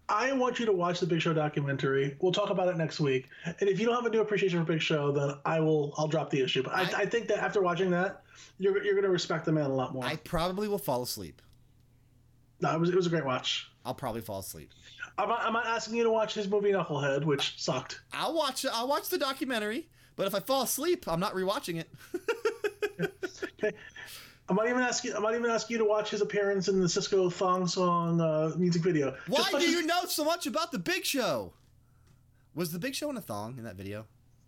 I want you to watch the Big Show documentary. We'll talk about it next week. And if you don't have a new appreciation for Big Show, then I will. I'll drop the issue. But I, I, I think that after watching that, you're you're going to respect the man a lot more. I probably will fall asleep. No, it was it was a great watch. I'll probably fall asleep. I'm not, I'm not asking you to watch his movie Knucklehead, which sucked. I'll watch I'll watch the documentary, but if I fall asleep, I'm not rewatching it. okay. I might even ask you. I might even ask you to watch his appearance in the Sisqo Thong Song uh, music video. Why do you know so much about the Big Show? Was the Big Show in a thong in that video?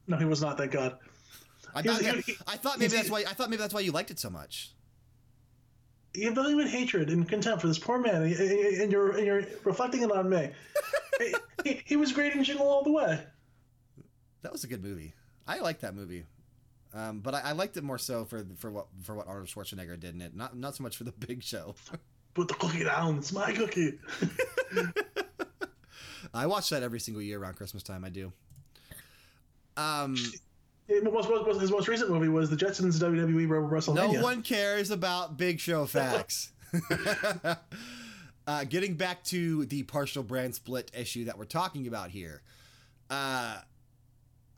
No, he was not. Thank God. I thought, he, he, I thought maybe that's why. I thought maybe that's why you liked it so much. You have nothing but hatred and contempt for this poor man, and you're and you're reflecting it on me. he, he was great in Jingle All the Way. That was a good movie. I like that movie. Um, but I, I liked it more so for for what for what Arnold Schwarzenegger did in it, not not so much for the Big Show. Put the cookie down. It's my cookie. I watch that every single year around Christmas time. I do. Um, It was- was- was- his most recent movie was the Jetsons WWE Rebel no one cares about Big Show facts. uh, getting back to the partial brand split issue that we're talking about here, uh,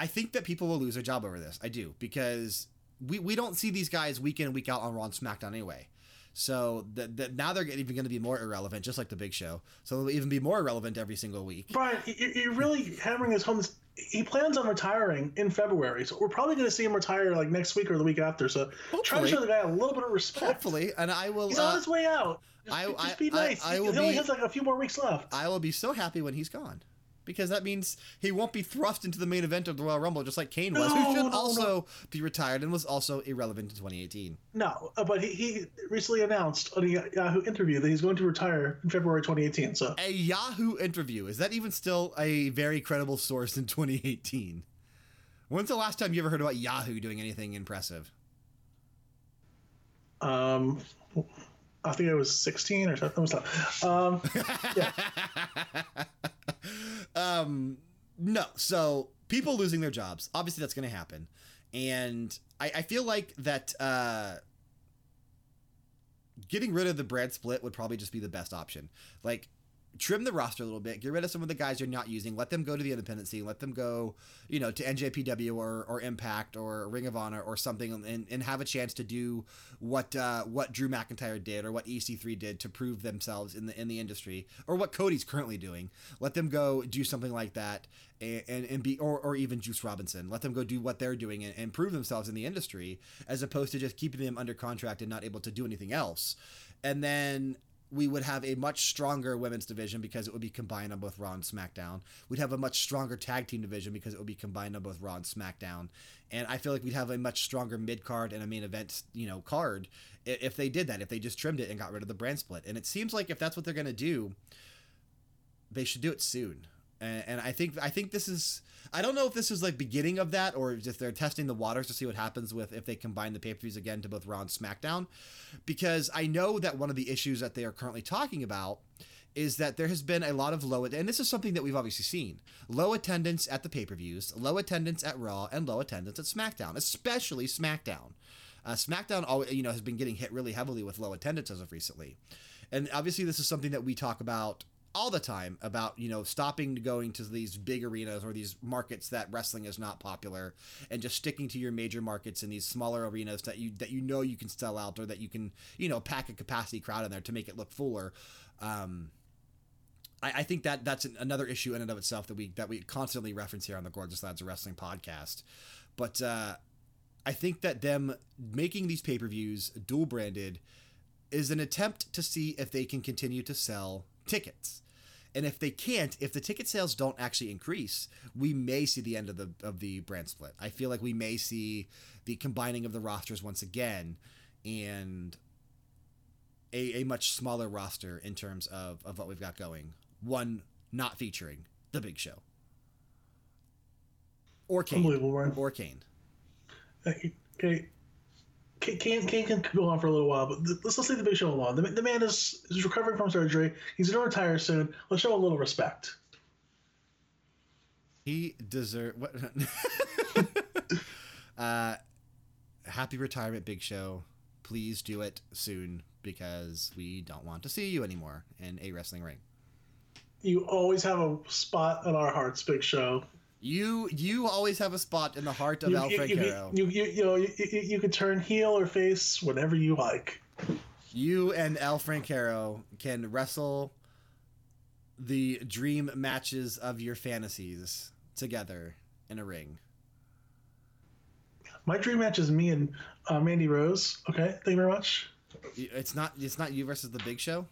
I think that people will lose their job over this. I do because we, we don't see these guys week in and week out on Raw and SmackDown anyway. So that that now they're even going to be more irrelevant, just like the Big Show. So they'll even be more irrelevant every single week. Brian, you- you're really hammering his home. He plans on retiring in February, so we're probably going to see him retire like next week or the week after. So try to show the guy a little bit of respect. Hopefully, and I will. He's uh, on his way out. Just, I- just be I- nice. I he, will he only be- has like a few more weeks left. I will be so happy when he's gone. Because that means he won't be thrust into the main event of the Royal Rumble just like Kane was, No, who should no, also be retired and was also irrelevant in 2018. No, uh, but he, he recently announced on a Yahoo interview that he's going to retire in February 2018. So A Yahoo interview, is that even still a very credible source in 2018? When's the last time you ever heard about Yahoo doing anything impressive? um, I think I was 16 or something. Um, yeah. Um, no. So people losing their jobs, obviously that's going to happen, and I, I feel like that uh, getting rid of the brand split would probably just be the best option. Like trim the roster a little bit, get rid of some of the guys you're not using, let them go to the independent scene, let them go, you know, to NJPW or, or Impact or Ring of Honor or something, and, and have a chance to do what uh, what Drew McIntyre did or what EC3 did to prove themselves in the in the industry, or what Cody's currently doing. Let them go do something like that, and and, and be or, or even Juice Robinson. Let them go do what they're doing and, and prove themselves in the industry, as opposed to just keeping them under contract and not able to do anything else. And then we would have a much stronger women's division because it would be combined on both Raw and SmackDown. We'd have a much stronger tag team division because it would be combined on both Raw and SmackDown. And I feel like we'd have a much stronger mid card and a main event, you know, card if they did that, if they just trimmed it and got rid of the brand split. And it seems like if that's what they're going to do, they should do it soon. And, and I think I think this is I don't know if this is like beginning of that or if they're testing the waters to see what happens with if they combine the pay per views again to both Raw and SmackDown, because I know that one of the issues that they are currently talking about is that there has been a lot of low and this is something that we've obviously seen low attendance at the pay per views, low attendance at Raw, and low attendance at SmackDown, especially SmackDown. Uh, SmackDown, always, you know, has been getting hit really heavily with low attendance as of recently, and obviously this is something that we talk about all the time about you know stopping going to these big arenas or these markets that wrestling is not popular and just sticking to your major markets in these smaller arenas that you that you know you can sell out or that you can you know pack a capacity crowd in there to make it look fuller um, I, I think that that's an, another issue in and of itself that we that we constantly reference here on the Gorgeous Lads of Wrestling podcast. But uh, I think that them making these pay per views dual branded is an attempt to see if they can continue to sell tickets. And if they can't, if the ticket sales don't actually increase, we may see the end of the of the brand split. I feel like we may see the combining of the rosters once again, and a, a much smaller roster in terms of, of what we've got going. One not featuring the Big Show or Kane Unbelievable, Brian. or Kane. Okay. Kane, Kane, can go on for a little while, but th- let's let's leave the big show alone. The, the man is, is recovering from surgery. He's going to retire soon. Let's show a little respect. He deserve what? uh, happy retirement, Big Show. Please do it soon because we don't want to see you anymore in a wrestling ring. You always have a spot in our hearts, Big Show. You you always have a spot in the heart of You, Al you, you, Francaro. you, you, you know, you, you, you can turn heel or face whatever you like. You and Al Francaro can wrestle the dream matches of your fantasies together in a ring. My dream match is me and uh, Mandy Rose. Okay, thank you very much. It's not it's not you versus the Big Show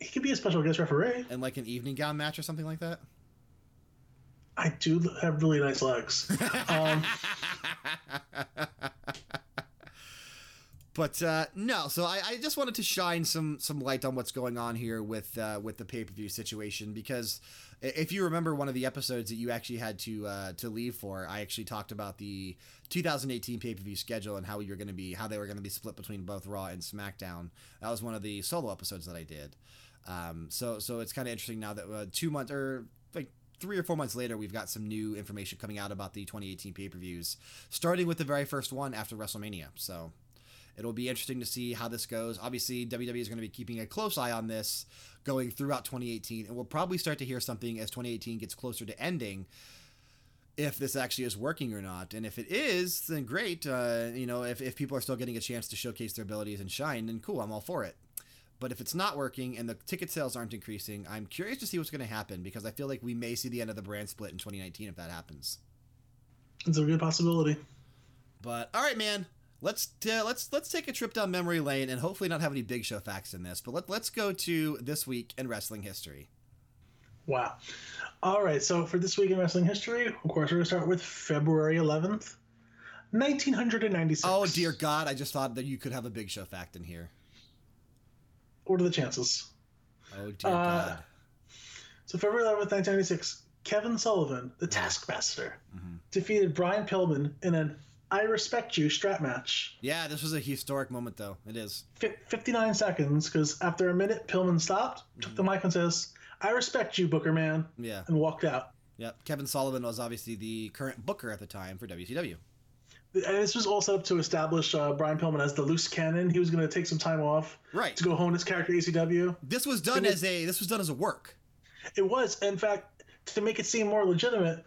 He could be a special guest referee. and like an evening gown match or something like that. I do have really nice legs. Um, But uh, no, so I, I just wanted to shine some some light on what's going on here with uh, with the pay per view situation because if you remember one of the episodes that you actually had to uh, to leave for, I actually talked about the 2018 pay per view schedule and how you're going to be how they were going to be split between both Raw and SmackDown. That was one of the solo episodes that I did. Um, so so it's kind of interesting now that uh, two months or like three or four months later, we've got some new information coming out about the 2018 pay per views, starting with the very first one after WrestleMania. So it'll be interesting to see how this goes. Obviously, WWE is going to be keeping a close eye on this going throughout 2018, and we'll probably start to hear something as 2018 gets closer to ending. If this actually is working or not, and if it is, then great. Uh, you know, if, if people are still getting a chance to showcase their abilities and shine, then cool, I'm all for it. But if it's not working and the ticket sales aren't increasing, I'm curious to see what's going to happen because I feel like we may see the end of the brand split in 2019 if that happens. It's a good possibility. But all right, man, let's uh, let's let's take a trip down memory lane and hopefully not have any Big Show facts in this. But let, let's go to this week in wrestling history. Wow. All right, so for this week in wrestling history, of course, we're going to start with February 11th, 1996. Oh dear God, I just thought that you could have a Big Show fact in here. What are the chances? Oh dear Uh, God. So February 11th, 1996, Kevin Sullivan, the Taskmaster, defeated Brian Pillman in an I Respect You strap match. Yeah, this was a historic moment though. It is. Fi 59 seconds, because after a minute, Pillman stopped, took the mic and says, I respect you, Booker Man, Yeah. and walked out. Yep. Kevin Sullivan was obviously the current booker at the time for WCW. And this was all set up to establish uh, Brian Pillman as the loose cannon. He was going to take some time off Right. to go hone his character at ECW. This was done it- as a this was done as a work. It was, in fact, to make it seem more legitimate,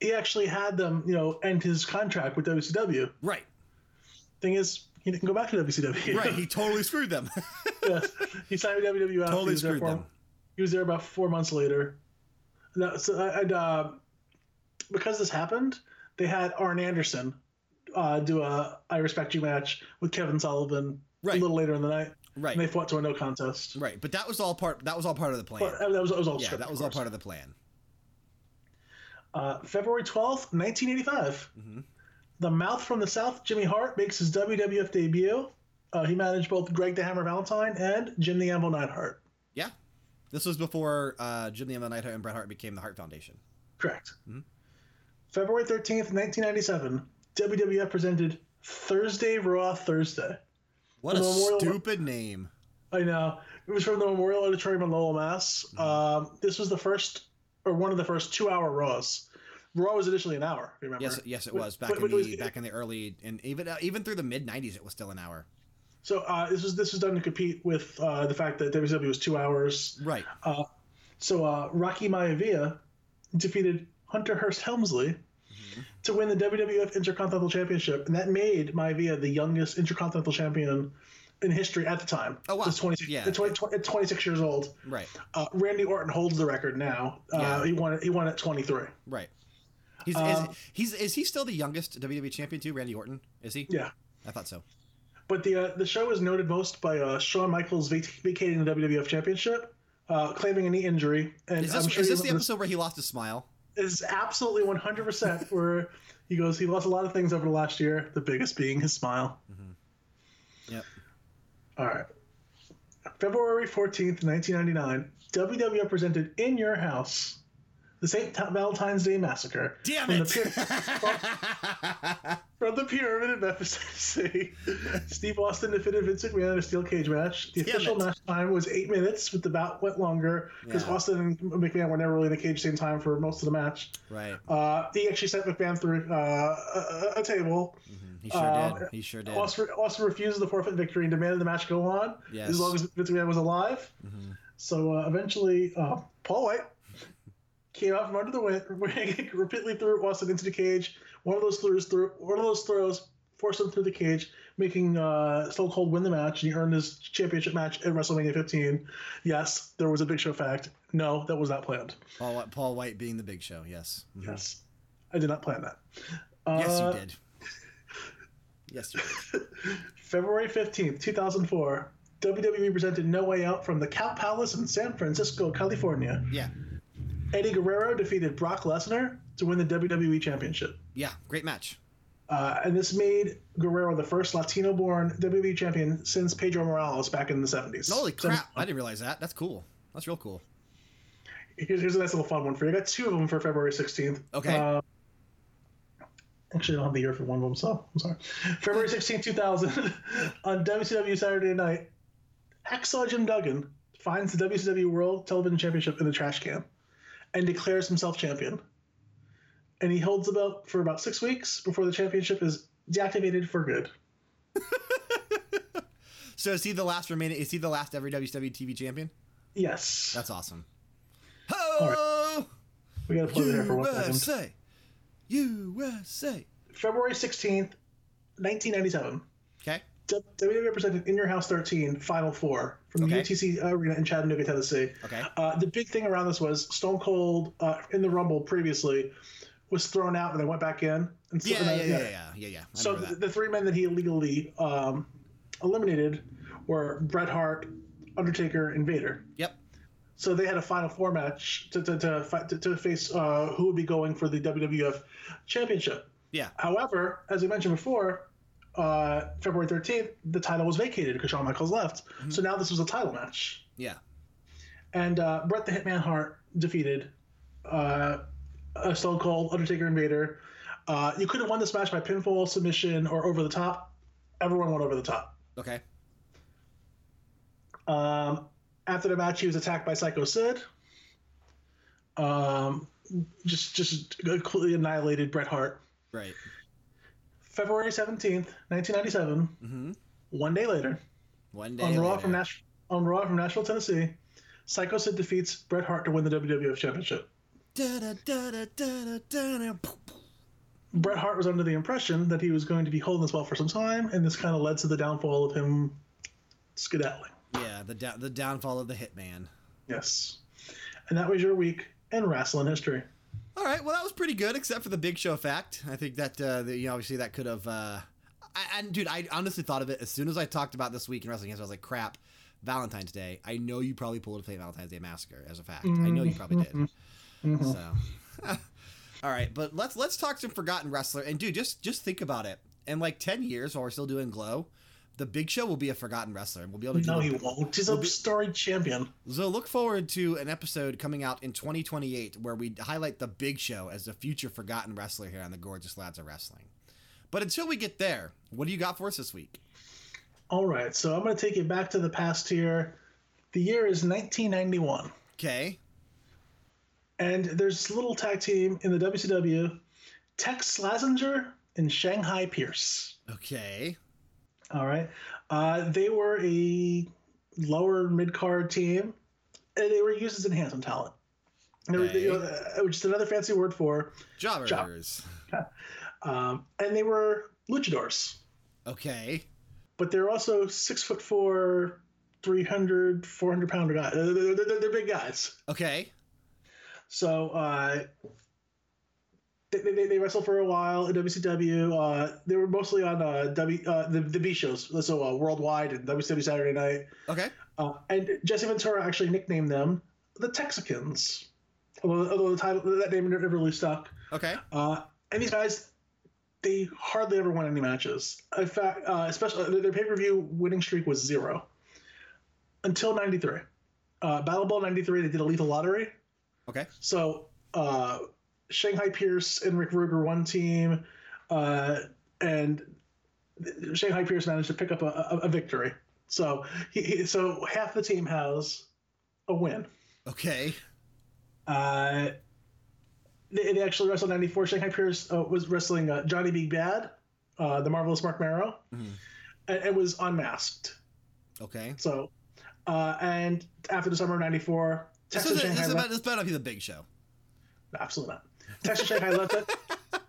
he actually had them, you know, end his contract with WCW. Right. Thing is, he didn't go back to WCW. Right. He totally screwed them. yes. He signed with WWF. Totally he was there screwed them. He was there about four months later. No, so, and uh, because this happened, they had Arn Anderson uh, do a I Respect You match with Kevin Sullivan Right. a little later in the night. Right. And they fought to a no contest. Right. But that was all part. That was all part of the plan. But uh, that was, that was all yeah, that was all part of the plan. Uh, February 12th, 1985. Mm-hmm. The Mouth from the South, Jimmy Hart, makes his WWF debut. Uh, he managed both Greg the Hammer Valentine and Jim the Anvil Neidhart. Yeah. This was before uh, Jim the Anvil Neidhart and Bret Hart became the Hart Foundation. Correct. Mm-hmm. February 13th, 1997. WWF presented Thursday Raw Thursday. What a Memorial- stupid name. I know. It was from the Memorial Auditorium in Lowell, Mass. Mm-hmm. Um, this was the first, or one of the first two hour Raws. Raw was initially an hour, remember? Yes, yes, it was back but in it was- the back in the early and even uh, even through the mid '90s, it was still an hour. So uh, this was this was done to compete with uh, the fact that WCW was two hours. Right. So uh, Rocky Maivia defeated Hunter Hearst Helmsley. To win the WWF Intercontinental Championship, and that made Maivia the youngest Intercontinental Champion in history at the time. Oh, wow. He was 26, Yeah. 20 20 26 years old. Right. Uh, Randy Orton holds the record now. Uh, Yeah. He won it. He won at 23. Right. He's Um, is, he's is he still the youngest WWE champion too? Randy Orton is he? Yeah. I thought so. But the uh, the show is noted most by uh, Shawn Michaels vac- vacating the WWF Championship, uh, claiming a knee injury, and Is this, I'm sure is this the episode where he lost his smile? Is absolutely 100% where he goes, he lost a lot of things over the last year, the biggest being his smile. Mm-hmm. Yep. All right. February 14th, 1999, WWF presented In Your House the St. Valentine's Day Massacre. Damn from it! The pyra- from the Pyramid in Memphis, Tennessee. Steve Austin defeated Vince McMahon in a steel cage match. The Damn official it. match time was eight minutes, but the bout went longer because Yeah. Austin and McMahon were never really in the cage at the same time for most of the match. right. Uh, he actually sent McMahon through uh, a, a table. He sure uh, did. He sure did. Austin, Austin refused the forfeit victory and demanded the match go on Yes. as long as Vince McMahon was alive. So uh, eventually, uh, Paul White came out from under the ring, repeatedly threw Austin into the cage. One of those throws one of those throws forced him through the cage, making uh, Stone Cold win the match, and he earned his championship match at WrestleMania 15. Yes, there was a Big Show fact. No, that was not planned. Paul, White- Paul White being the Big Show. Yes. Mhm. Yes, I did not plan that. Yes, Uh, you did. Yes, you did. February 15th, 2004, WWE presented No Way Out from the Cow Palace in San Francisco, California. Yeah. Eddie Guerrero defeated Brock Lesnar to win the WWE Championship. Yeah. Great match. Uh, and this made Guerrero the first Latino-born WWE champion since Pedro Morales back in the 70s. Holy crap! I didn't realize that. That's cool. That's real cool. Here's, here's a nice little fun one for you. I got two of them for February 16th. Okay. Uh, actually, I don't have the year for one of them, so I'm sorry. February 16th, 2000, on WCW Saturday Night, Hacksaw Jim Duggan finds the WCW World Television Championship in the trash can and declares himself champion. And he holds the belt for about six weeks before the championship is deactivated for good. So is he the last remaining? Is he the last ever WCW TV champion? Yes. That's awesome. Ho! we got to play it here for one second. USA, USA. February 16th, 1997. Okay. WWE represented In Your House 13 Final Four from Okay. the UTC Arena in Chattanooga, Tennessee. Okay. Uh, the big thing around this was Stone Cold uh, in the Rumble previously was thrown out and they went back in. And so, Yeah, and yeah, then- yeah, yeah, yeah, yeah. yeah. I So the, the three men that he illegally um, eliminated were Bret Hart, Undertaker, and Vader. Yep. So they had a final four match to, to, to, fight, to, to face uh, who would be going for the WWF Championship. Yeah. However, as we mentioned before, uh, February 13th, the title was vacated because Shawn Michaels left. Mm-hmm. So now this was a title match. Yeah. And uh, Bret the Hitman Hart defeated uh, uh, Stone Cold, Undertaker, and Vader. Uh, you could have won this match by pinfall, submission, or over the top. Everyone went over the top. Okay. Um, after the match, he was attacked by Psycho Sid. Um, just just completely annihilated Bret Hart. Right. February 17th, 1997, Mm-hmm. one day later, One day on Raw later. from Nash- on Raw from Nashville, Tennessee, Psycho Sid defeats Bret Hart to win the WWF Championship. Da-da-da-da-da-da-da. Bret Hart was under the impression that he was going to be holding this belt for some time, and this kind of led to the downfall of him skedaddling. Yeah, the da- the downfall of the Hitman. Yes. And that was your week in wrestling history. All right, well that was pretty good, except for the Big Show fact. I think that uh, the, you know, obviously that could have. Uh, I, and dude, I honestly thought of it as soon as I talked about this week in wrestling. history, I was like, crap, Valentine's Day. I know you probably pulled a St. Valentine's Day Massacre as a fact. I know you probably did. So, all right, but let's let's talk some forgotten wrestler. And dude, just just think about it. In like ten years, while we're still doing Glow, the Big Show will be a forgotten wrestler, and we'll be able to. No, he won't. He's a storied champion. So look forward to an episode coming out in 2028 where we highlight the Big Show as a future forgotten wrestler here on the Gorgeous Lads of Wrestling. But until we get there, what do you got for us this week? All right, so I'm going to take you back to the past here. The year is 1991, Okay. and there's this little tag team in the WCW, Tex Slazenger and Shanghai Pierce. Okay. All right, uh, they were a lower mid card team, and they were used as enhancement talent. They you know, uh, which is another fancy word for, Jobbers. um, and they were luchadors. Okay. but they're also six foot four, 300, 400 pounder guys. They're, they're, they're- they're big guys. Okay. So uh, they, they, they wrestled for a while in WCW. Uh, they were mostly on uh, w, uh, the, the B shows, so uh, Worldwide and WCW Saturday Night. Okay. Uh, and Jesse Ventura actually nicknamed them the Texicans. Although, although the title, that name never really stuck. Okay. Uh, and these guys, they hardly ever won any matches. In fact, uh, especially their- pay per view winning streak was zero until '93. Uh, BattleBowl '93, they did a lethal lottery. Okay. So uh, Shanghai Pierce and Rick Ruger one team, uh, and Shanghai Pierce managed to pick up a, a, a victory. So he, he, so half the team has a win. Okay. Uh, they, they actually wrestled 94. Shanghai Pierce uh, was wrestling uh, Johnny B. Bad, uh, the marvelous Marc Mero, Mhm. and it was unmasked. Okay. So, uh, and after the summer of 94, This, is Shanghai this, left. about, this better not be the Big Show. Absolutely not. Texas Shanghai left it.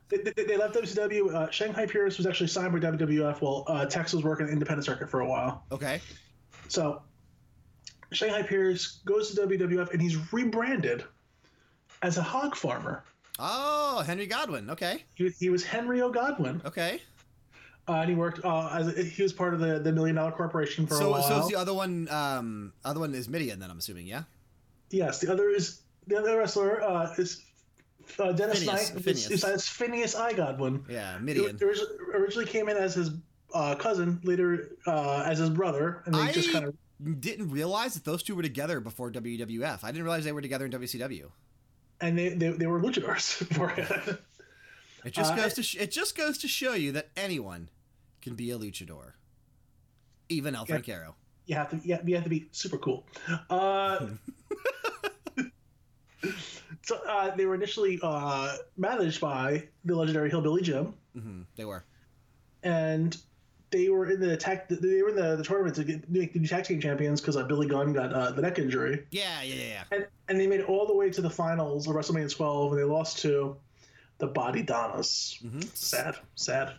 They, they, they left WCW. Uh, Shanghai Pierce was actually signed by WWF while uh, Tex was working the independent circuit for a while. Okay. So, Shanghai Pierce goes to WWF and he's rebranded as a hog farmer. Oh, Henry Godwin. Okay. He, he was Henry O. Godwin. Okay. Uh, and he worked uh, as a, he was part of the, the Million Dollar Corporation for a So, while. so the other one, um, other one is Mideon then I'm assuming, yeah? yes, the other is the other wrestler uh, is uh, Dennis Phineas, Knight. Phineas. It's, it's Phineas I Godwin. Yeah, Mideon. orig- originally came in as his uh, cousin, later uh, as his brother, and they I just kind of didn't realize that those two were together before WWF. I didn't realize they were together in WCW. and they, they, they were luchadors for it. It just Uh, goes to sh- it just goes to show you that anyone can be a luchador, even El Yeah. Francaro. you have to you have, you have to be super cool. Uh, so uh, they were initially uh, managed by the legendary Hillbilly Jim, hmm They were. and they were in the tag. They were in the, the tournament to get make the tag team champions because uh, Billy Gunn got uh, the neck injury, Yeah, yeah, yeah. yeah. and and they made it all the way to the finals of WrestleMania 12, and they lost to the Body Donnas. Mhm. Sad, sad.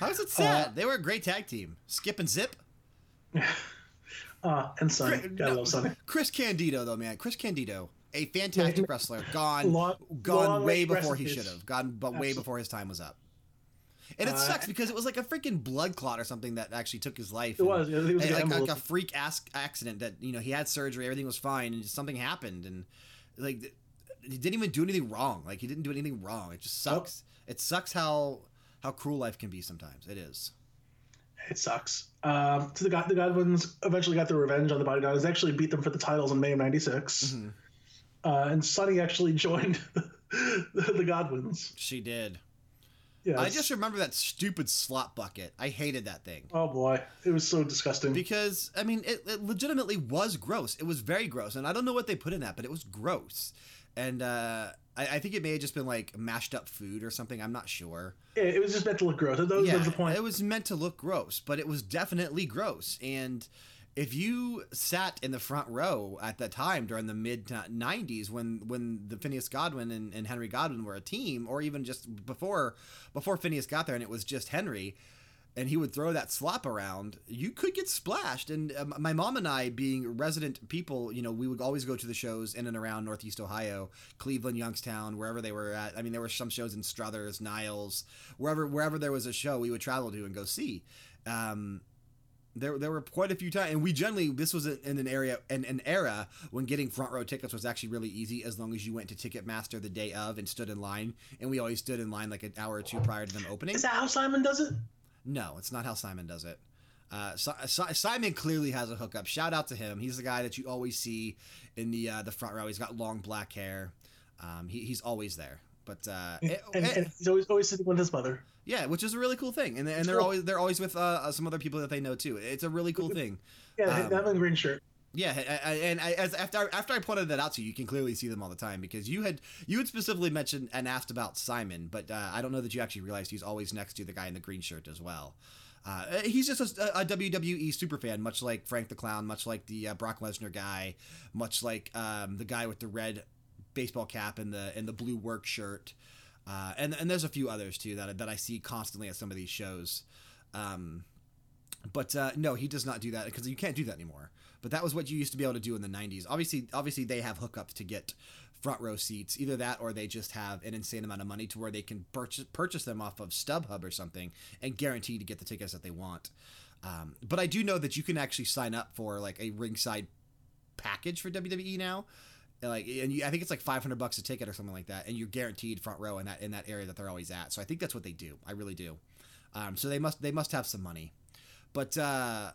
How is it sad? they were a great tag team. Skip and Zip. Uh, and Sunny, Chris, Sunny. Chris Candido, though, man. Chris Candido, a fantastic wrestler, gone, Long- gone long way before he should have, gone, but way before his time was up. And it Uh, sucks because it was like a freaking blood clot or something that actually took his life. It and- was. It was like, like, a freak ass accident that you know he had surgery, everything was fine, and just something happened, and like he didn't even do anything wrong. Like he didn't do anything wrong. It just Nope. sucks. It sucks how how cruel life can be sometimes. It is. It sucks. Um, so the, God, the Godwins eventually got their revenge on the Bodydonnas. They actually beat them for the titles in May of '96, Mhm. Uh, and Sunny actually joined the, the Godwins. She did. Yeah, I just remember that stupid slot bucket. I hated that thing. oh boy, it was so disgusting. because I mean, it, it legitimately was gross. It was very gross, and I don't know what they put in that, but it was gross. And uh, I, I think it may have just been like mashed up food or something. I'm not sure. Yeah, it was just meant to look gross. That was, that was the point. it was meant to look gross, but it was definitely gross. And if you sat in the front row at that time during the mid '90s, when when the Phineas Godwin and, and Henry Godwin were a team, or even just before before Phineas got there and it was just Henry, and he would throw that slop around, you could get splashed. And um, my mom and I, being resident people, you know, we would always go to the shows in and around Northeast Ohio, Cleveland, Youngstown, wherever they were at. I mean, there were some shows in Struthers, Niles, wherever wherever there was a show, we would travel to and go see. Um, there, there were quite a few times, and we generally this was in an area in an era when getting front row tickets was actually really easy as long as you went to Ticketmaster the day of and stood in line, and we always stood in line like an hour or two prior to them opening. Is that how Simon does it? No, it's not how Simon does it. Uh, si- Si- Simon clearly has a hookup. Shout out to him. He's the guy that you always see in the uh, the front row. He's got long black hair. Um, he, he's always there. But uh, And, it- and, and he's always always sitting with his mother. Yeah, which is a really cool thing. And, and they're cool. always they're always with uh, some other people that they know too. It's a really cool thing. Yeah, Um, that the green shirt. Yeah, I- I- and I, as after I, after I pointed that out to you, you can clearly see them all the time because you had you had specifically mentioned and asked about Simon, but uh, I don't know that you actually realized he's always next to the guy in the green shirt as well. Uh, he's just a, a WWE superfan, much like Frank the Clown, much like the uh, Brock Lesnar guy, much like um, the guy with the red baseball cap and the and the blue work shirt, uh, and and there's a few others too that that I see constantly at some of these shows. Um, but uh, no, he does not do that because you can't do that anymore. But that was what you used to be able to do in the '90s. Obviously, obviously they have hookups to get front row seats. Either that, or they just have an insane amount of money to where they can purchase purchase them off of StubHub or something and guarantee to get the tickets that they want. Um, but I do know that you can actually sign up for like a ringside package for WWE now. Like, and you, I think it's like 500 bucks a ticket or something like that, and you're guaranteed front row in that in that area that they're always at. So I think that's what they do. I really do. Um, so they must they must have some money. But uh,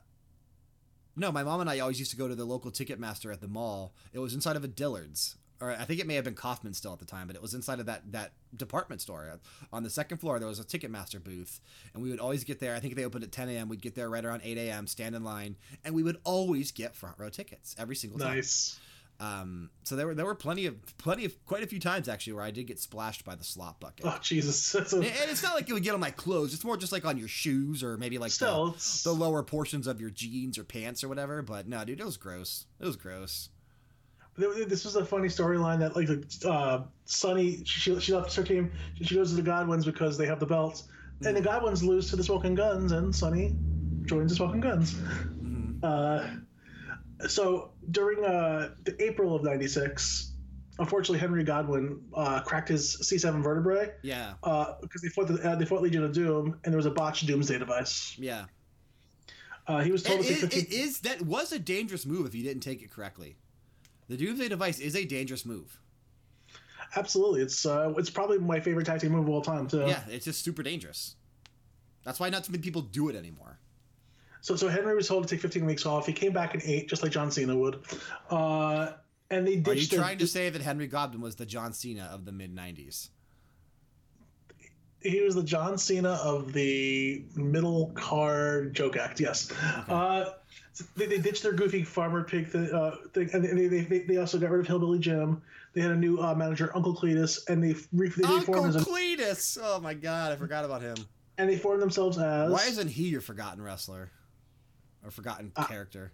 no, my mom and I always used to go to the local Ticketmaster at the mall. It was inside of a Dillard's, or I think it may have been Kaufman still at the time, but it was inside of that that department store. On the second floor, there was a Ticketmaster booth, and we would always get there. I think they opened at 10 a.m. We'd get there right around 8 a.m., stand in line, and we would always get front row tickets every single time. Nice. Um, so there were there were plenty of plenty of quite a few times actually where I did get splashed by the slop bucket. Oh Jesus. A, And it's not like it would get on my clothes. It's more just like on your shoes or maybe like the- still, it's, the lower portions of your jeans or pants or whatever. But no, dude, it was gross. It was gross. this was a funny storyline that like uh, Sunny she she left her team. She goes to the Godwins because they have the belts, and the Godwins lose to the Smoking Guns, and Sunny joins the Smoking Guns. Mhm. Uh, so during uh, the April of '96, unfortunately Henry Godwin uh, cracked his C7 vertebrae Yeah, because they fought the, uh, they fought Legion of Doom, and there was a botched Doomsday device. yeah. Uh, he was told It, to take it, 15 it is that was a dangerous move if you didn't take it correctly. The Doomsday device is a dangerous move. Absolutely, it's uh, it's probably my favorite team move of all time too. Yeah, it's just super dangerous. That's why not too many people do it anymore. So so Henry was told to take 15 weeks off. He came back in eight, just like John Cena would. Uh, and they Are you their- trying to say that Henry Godwin was the John Cena of the mid '90s? he was the John Cena of the middle card joke act. Yes. Uh, they, they ditched their goofy farmer pig th- uh, thing, and they, they, they, they also got rid of Hillbilly Jim. They had a new uh, manager, Uncle Cletus, and they re- they Uncle reformed a, Cletus. Oh my God, I forgot about him. and they formed themselves as Why isn't he your forgotten wrestler or forgotten Uh, character?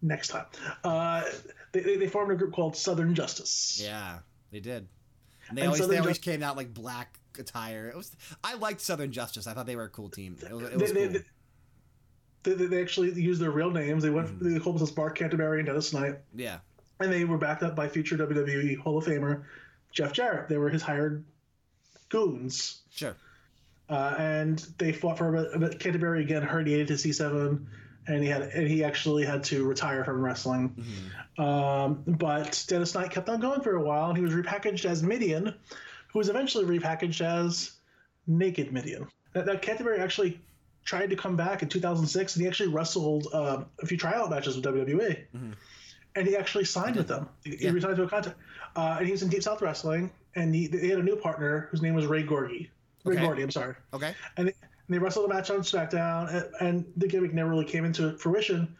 next time. Uh, they, they, formed a group called Southern Justice. Yeah, they did. And they And always Southern they always came out like black attire. It was I liked Southern Justice. I thought they were a cool team. It was, it They, was they, cool. they, they, they actually used their real names. They went. They called themselves Mark Canterbury and Dennis Knight. yeah. and they were backed up by future WWE Hall of Famer Jeff Jarrett. They were his hired goons, Sure. uh, and they fought for a bit. a bit. Canterbury again herniated his C7, and he had and he actually had to retire from wrestling. Um, but Dennis Knight kept on going for a while, and he was repackaged as Mideon, who was eventually repackaged as Naked Mideon. That, that Canterbury actually tried to come back in 2006, and he actually wrestled uh, a few tryout matches with WWE and he actually signed with them. He, he Yeah. resigned to a contract, uh, and he was in Deep South Wrestling, and he, they had a new partner whose name was Ray Gorgie. Ray Okay. Gordy, I'm sorry. Okay. And and they wrestled a match on SmackDown, and, and the gimmick never really came into fruition.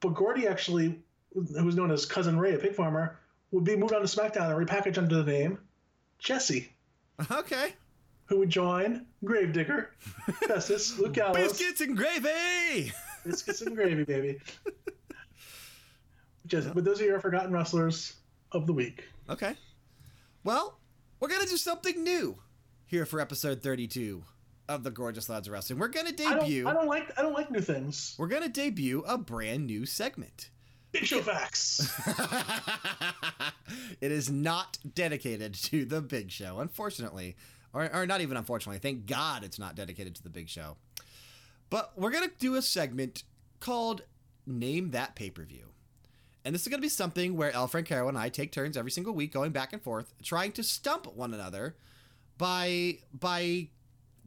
But Gordy actually, who was known as Cousin Ray, a pig farmer, would be moved on to SmackDown and repackaged under the name Jesse, Okay. who would join Gravedigger, Festus, Luke Gallows, Biscuits and gravy. Biscuits and Gravy, baby. Just, but those are your forgotten wrestlers of the week. Okay. Well, we're gonna do something new here for episode 32 of the Gorgeous Lads of Wrestling. We're gonna I debut. don't, I don't like I don't like new things. We're gonna debut a brand new segment. Big Show facts. it is not dedicated to the Big Show, unfortunately, or, or not even unfortunately. Thank God it's not dedicated to the Big Show. But we're gonna do a segment called "Name That Pay Per View." And this is going to be something where El Francaro and I take turns every single week going back and forth, trying to stump one another by by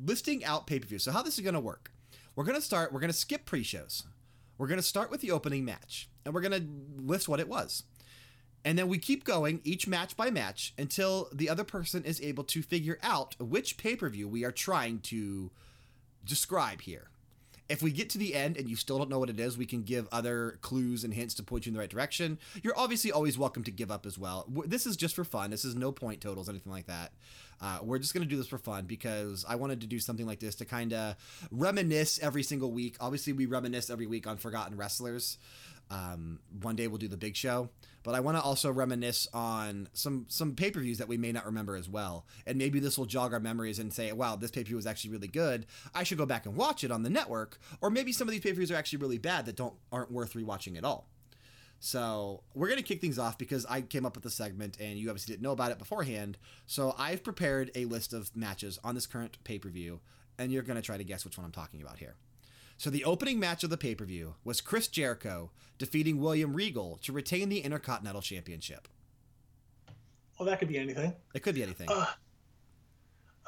listing out pay per view. So how this is going to work? We're going to start. We're going to skip pre-shows. We're going to start with the opening match, and we're going to list what it was. And then we keep going each match by match until the other person is able to figure out which pay per view we are trying to describe here. If we get to the end and you still don't know what it is, we can give other clues and hints to point you in the right direction. You're obviously always welcome to give up as well. This is just for fun. This is no point totals, anything like that. Uh, we're just going to do this for fun because I wanted to do something like this to kind of reminisce every single week. Obviously, we reminisce every week on Forgotten Wrestlers. Um, one day we'll do the big show, but I want to also reminisce on some some pay per views that we may not remember as well, and maybe this will jog our memories and say, "Wow, this pay per view was actually really good. I should go back and watch it on the network." Or maybe some of these pay per views are actually really bad that don't aren't worth rewatching at all. So we're gonna kick things off because I came up with the segment and you obviously didn't know about it beforehand. So I've prepared a list of matches on this current pay per view, and you're gonna try to guess which one I'm talking about here. So the opening match of the pay per view was Chris Jericho defeating William Regal to retain the Intercontinental Championship. well, that could be anything. It could be anything.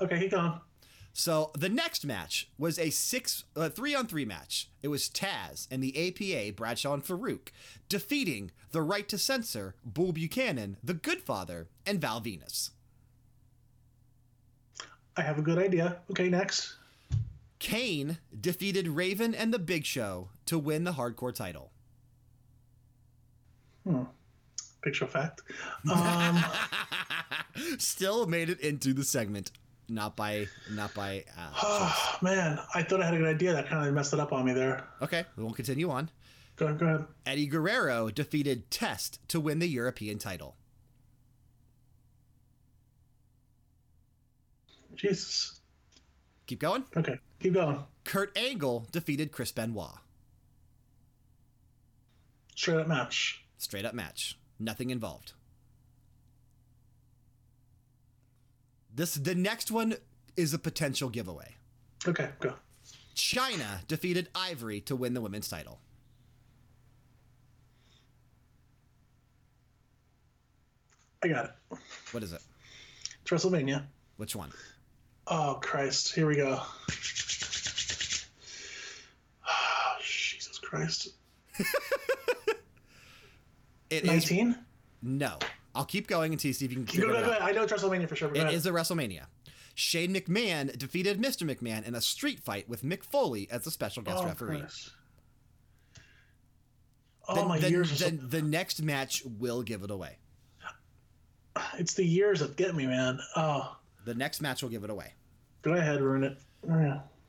Okay, keep going. So the next match was a six, uh, three on three match. It was Taz and the APA, Bradshaw and Faarooq, defeating the Right to Censor, Bull Buchanan, the Goodfather, and Val Venis. I have a good idea. Okay, next. Kane defeated Raven and the Big Show to win the Hardcore title. Big Show fact. Um, Still made it into the segment, not by not by. Uh, oh, man, I thought I had a good idea. That kind of messed it up on me there. okay, we won't continue on. Go, ahead, go ahead. Eddie Guerrero defeated Test to win the European title. Jesus. Keep going. Okay, keep going. Kurt Angle defeated Chris Benoit. Straight up match. Straight up match. Nothing involved. This the next one is a potential giveaway. Okay, go. Chyna defeated Ivory to win the women's title. I got it. What is it? It's WrestleMania. Which one? Oh Christ! Here we go. Ah, Jesus Christ. It is 19? no. I'll keep going until you see if you can Go, figure go, it go out. I know it's WrestleMania for sure. But go It is a WrestleMania. Shane McMahon defeated Mr. McMahon in a street fight with Mick Foley as the special guest oh, referee. Christ. Oh The, my the- years! the next match will give it away. it's the years that get me, man. Oh, The next match will give it away. Go ahead, ruin it.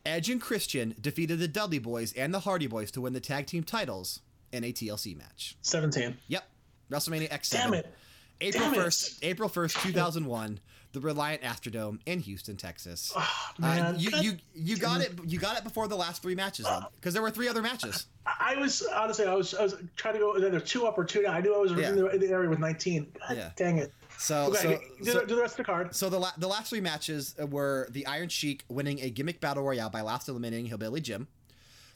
Edge and Christian defeated the Dudley Boyz and the Hardy Boys to win the tag team titles in a TLC match. 17. Yep. WrestleMania X7. Damn it. April Damn it. 1st, April 1st, 2001, the Reliant Astrodome in Houston, Texas. Oh, Uh, you, you you got it you got it before the last three matches because there were three other matches. I was honestly, I was, I was trying to go either two up or two down. I knew I was Yeah. in, the, in the area with 19. God Yeah. dang it. So Okay, so, do, so, the, do the rest of the card. so the la- the last three matches were the Iron Sheik winning a gimmick battle royale by last eliminating Hillbilly Jim.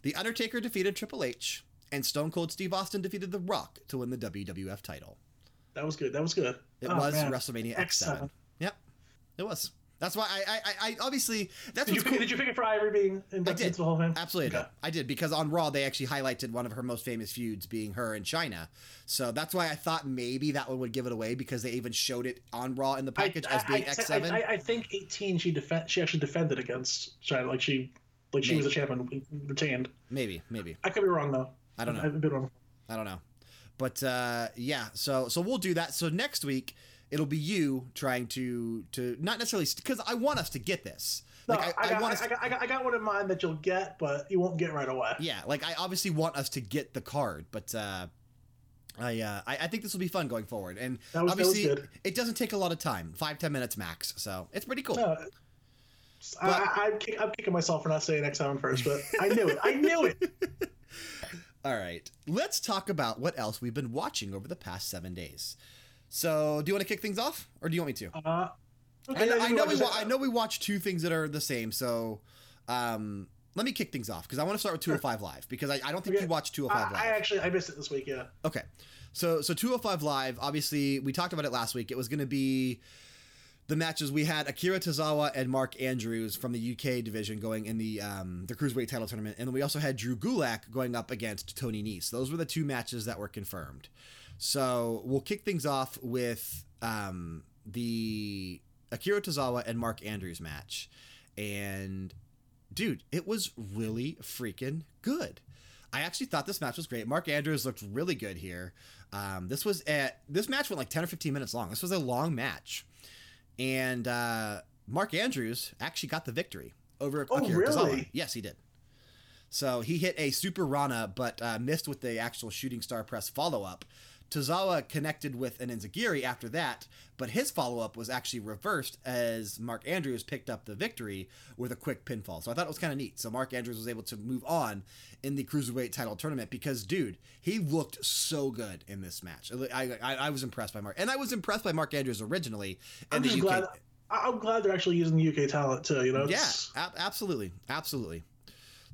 The Undertaker defeated Triple H, and Stone Cold Steve Austin defeated The Rock to win the WWF title. That was good. That was good. It Oh, was man. WrestleMania X7. X7. Yep, it was. That's why I I, I, I obviously that's Did you, pick, cool. did you pick it for Ivory being I did. into the Hall of Fame? Absolutely, I Okay. did. I did because on Raw they actually highlighted one of her most famous feuds being her and Chyna. So that's why I thought maybe that one would give it away because they even showed it on Raw in the I, package as being X seven. I, I think 18 she defend she actually defended against Chyna like she like she was a Maybe. champion retained. Maybe, maybe I could be wrong though. I don't know. I've been wrong. I don't know. But uh, yeah, so so we'll do that. So next week it'll be you trying to to not necessarily because I want us to get this. No, Like I, I, I, got, want us. I, got, I, got, I got one in mind that you'll get, but you won't get right away. yeah, like I obviously want us to get the card, but uh, I, uh, I I think this will be fun going forward. And That was- obviously, good. it doesn't take a lot of time five ten minutes max, so it's pretty cool. No, I, I, I'm, kick, I'm kicking myself for not saying X7 first, but I knew it. I knew it. All right, let's talk about what else we've been watching over the past seven days. So, do you want to kick things off, or do you want me to? Uh, I okay, I you know we I know we watched two things that are the same. So, um, let me kick things off because I want to start with 205 Live because I, I don't think Okay. you watched 205 I, Live. I actually I missed it this week. Yeah. Okay. So so 205 Live, obviously we talked about it last week. It was going to be the matches we had Akira Tozawa and Mark Andrews from the UK division going in the um, the cruiserweight title tournament, and then we also had Drew Gulak going up against Tony Nese. Those were the two matches that were confirmed. So we'll kick things off with um, the Akira Tozawa and Mark Andrews match, and dude, it was really freaking good. I actually thought this match was great. Mark Andrews looked really good here. Um, this was at this match went like ten or fifteen minutes long. This was a long match, and uh, Mark Andrews actually got the victory over Oh, Akira Tozawa. Yes, he did. So he hit a super Rana, but uh, missed with the actual shooting star press follow up. Tozawa connected with an Enzuigiri after that, but his follow up was actually reversed as Mark Andrews picked up the victory with a quick pinfall. So I thought it was kind of neat. So Mark Andrews was able to move on in the cruiserweight title tournament because, dude, he looked so good in this match. I, I, I was impressed by Mark, and I was impressed by Mark Andrews originally in I'm the UK. glad. I'm glad they're actually using the UK talent too. You know. Yeah, ab- absolutely, absolutely.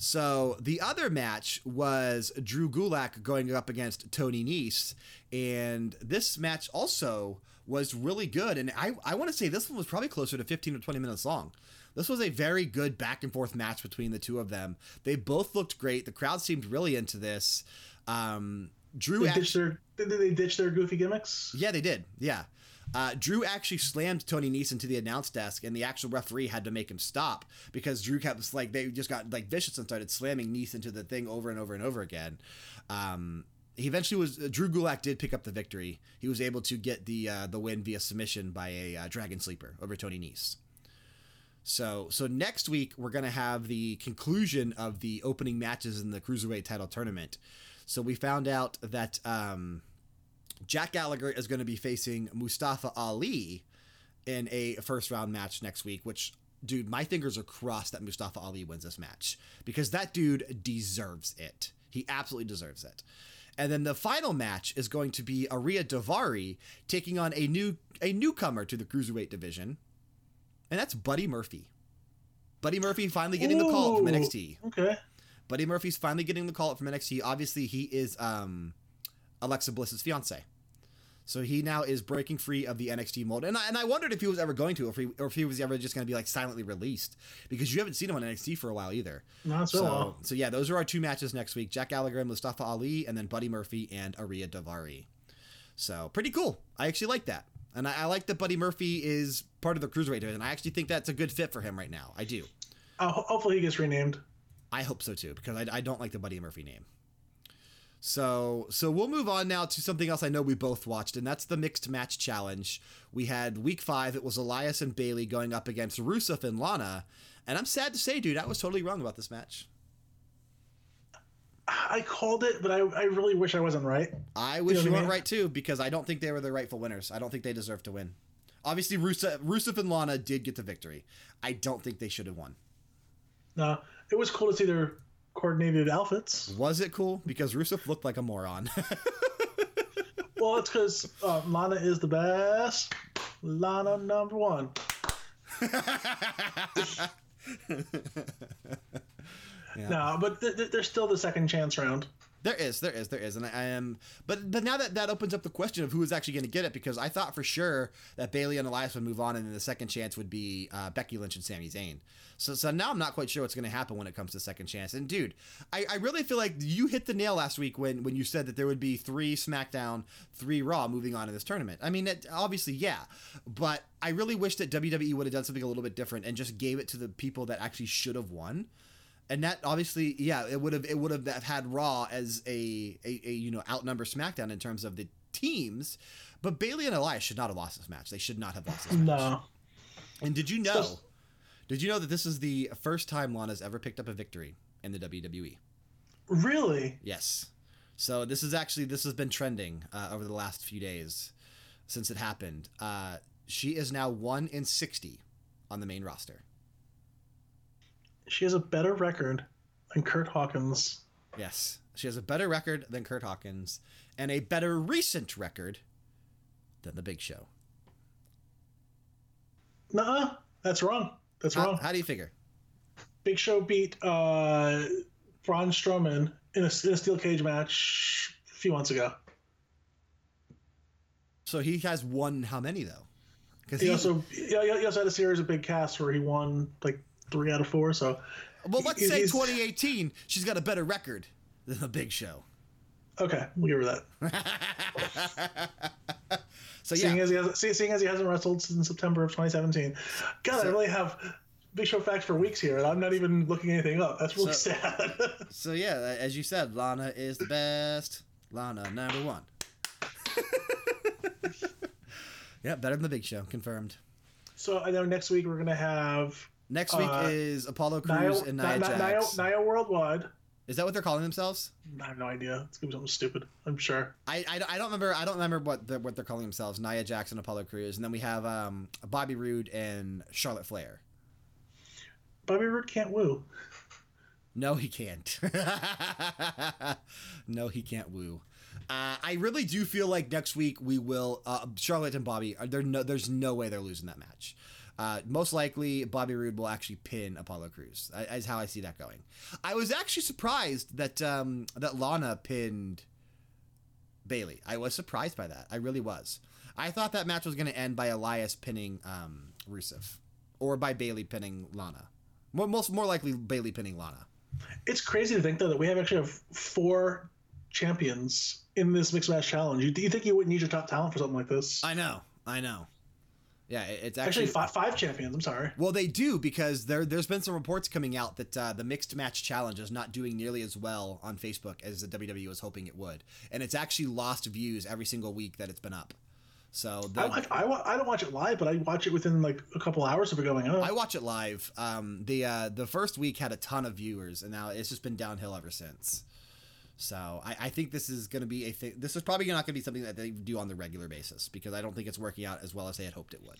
So the other match was Drew Gulak going up against Tony Nese, and this match also was really good. And I, I want to say this one was probably closer to 15 or 20 minutes long. This was a very good back and forth match between the two of them. They both looked great. The crowd seemed really into this. Um, Drew, They ditched their. Did they ditch their goofy gimmicks? yeah, they did. Yeah. Uh, Drew actually slammed Tony Neeson to the announce desk, and the actual referee had to make him stop because Drew kept like they just got like vicious and started slamming Neeson to the thing over and over and over again. Um, he eventually was Drew Gulak did pick up the victory. He was able to get the uh, the win via submission by a uh, Dragon Sleeper over Tony Nese. So so next week we're gonna have the conclusion of the opening matches in the cruiserweight title tournament. So we found out that. Um, Jack Gallagher is going to be facing Mustafa Ali in a first round match next week, which, dude, my fingers are crossed that Mustafa Ali wins this match because that dude deserves it. He absolutely deserves it. And then the final match is going to be Ariya Daivari taking on a new a newcomer to the cruiserweight division, and that's Buddy Murphy. Buddy Murphy finally getting the call up from NXT. Okay. Buddy Murphy's finally getting the call up from NXT. Obviously, he is um, Alexa Bliss's fiance. So he now is breaking free of the NXT mold, and I, and I wondered if he was ever going to, or if he, or if he was ever just going to be like silently released, because you haven't seen him on NXT for a while either. No, it's been a while. So, so yeah, those are our two matches next week: Jack Gallagher and Mustafa Ali, and then Buddy Murphy and Ariya Daivari. So pretty cool. I actually like that, and I, I like that Buddy Murphy is part of the cruiserweight division. I actually think that's a good fit for him right now. I do. Uh, hopefully he gets renamed. I hope so too, because I, I don't like the Buddy Murphy name. So so we'll move on now to something else I know we both watched, and that's the mixed match challenge. We had week five. It was Elias and Bayley going up against Rusev and Lana, and I'm sad to say, dude, I was totally wrong about this match. I called it, but I, I really wish I wasn't right. I wish know you, weren't right too, because I don't think they were the rightful winners. I don't think they deserve to win. Obviously, Rusev, Rusev and Lana did get the victory. I don't think they should have won. No, it was cool to see their coordinated outfits. Was it cool? Because Rusev looked like a moron. Well, it's because uh, Lana is the best. Lana number one. No, but th- th- there's still the second chance round. There is, there is, there is, and I, I am. But but now that that opens up the question of who is actually going to get it, because I thought for sure that Bayley and Elias would move on, and then the second chance would be uh, Becky Lynch and Sami Zayn. So so now I'm not quite sure what's going to happen when it comes to second chance. And dude, I, I really feel like you hit the nail last week when when you said that there would be three SmackDown, three Raw moving on in this tournament. I mean, it, obviously, yeah, but I really wish that WWE would have done something a little bit different and just gave it to the people that actually should have won and that obviously yeah it would have it would have had raw as a, a, a you know outnumber smackdown in terms of the teams but bayley and elias should not have lost this match. They should not have lost this match. No. and did you know did you know that this is the first time lana's ever picked up a victory in the wwe Really? yes. So this is actually this has been trending uh, over the last few days since it happened. Uh, she is now 1 in 60 on the main roster She has a better record than Kurt Hawkins. Yes. She has a better record than Kurt Hawkins and a better recent record than The Big Show. Nuh-uh. That's wrong. That's How, wrong. how do you figure? Big Show beat uh, Braun Strowman in a, in a steel cage match a few months ago. So he has won how many, though? Because He also yeah, he also had a series of big casts where he won like three out of four. So well, let's say 2018, she's got a better record than The Big Show. okay, we'll give her that. So Seeing yeah, as he has, seeing as he hasn't wrestled since September of 2017. God, I really have Big Show facts for weeks here, and I'm not even looking anything up. That's really So- sad. so yeah, as you said, Lana is the best. Lana number one. yeah, better than The Big Show, confirmed. so I know next week we're gonna have Next week Uh, is Apollo Crews and Nia, Nia, Nia, Jax. Nia Worldwide. Is that what they're calling themselves? I have no idea. It's gonna be something stupid. I'm sure. I, I, I don't remember I don't remember what they're, what they're calling themselves Nia Jackson Apollo Crews and then we have um, Bobby Roode and Charlotte Flair. Bobby Roode can't woo. No, he can't. no, he can't woo. Uh, I really do feel like next week we will. Uh, Charlotte and Bobby. Are there no? There's no way they're losing that match. Uh, most likely, Bobby Roode will actually pin Apollo Crews. Is how I see that going. I was actually surprised that um, that Lana pinned Bayley. I was surprised by that. I really was. I thought that match was going to end by Elias pinning um, Rusev, or by Bayley pinning Lana. More, most more likely Bayley pinning Lana. It's crazy to think though that we have actually have four champions in this mixed match challenge. You, do you think you wouldn't need your top talent for something like this? I know, I know. Yeah, it's actually, actually, five, five champions. I'm sorry. well, they do because there there's been some reports coming out that uh, the mixed match challenge is not doing nearly as well on Facebook as the WWE was hoping it would, and it's actually lost views every single week that it's been up. So the, I, watch, I, wa- I don't watch it live, but I watch it within like a couple hours of it going on. I watch it live. Um, the uh, the first week had a ton of viewers, and now it's just been downhill ever since. So I, I think this is going to be a thing. This is probably not going to be something that they do on the regular basis because I don't think it's working out as well as they had hoped it would.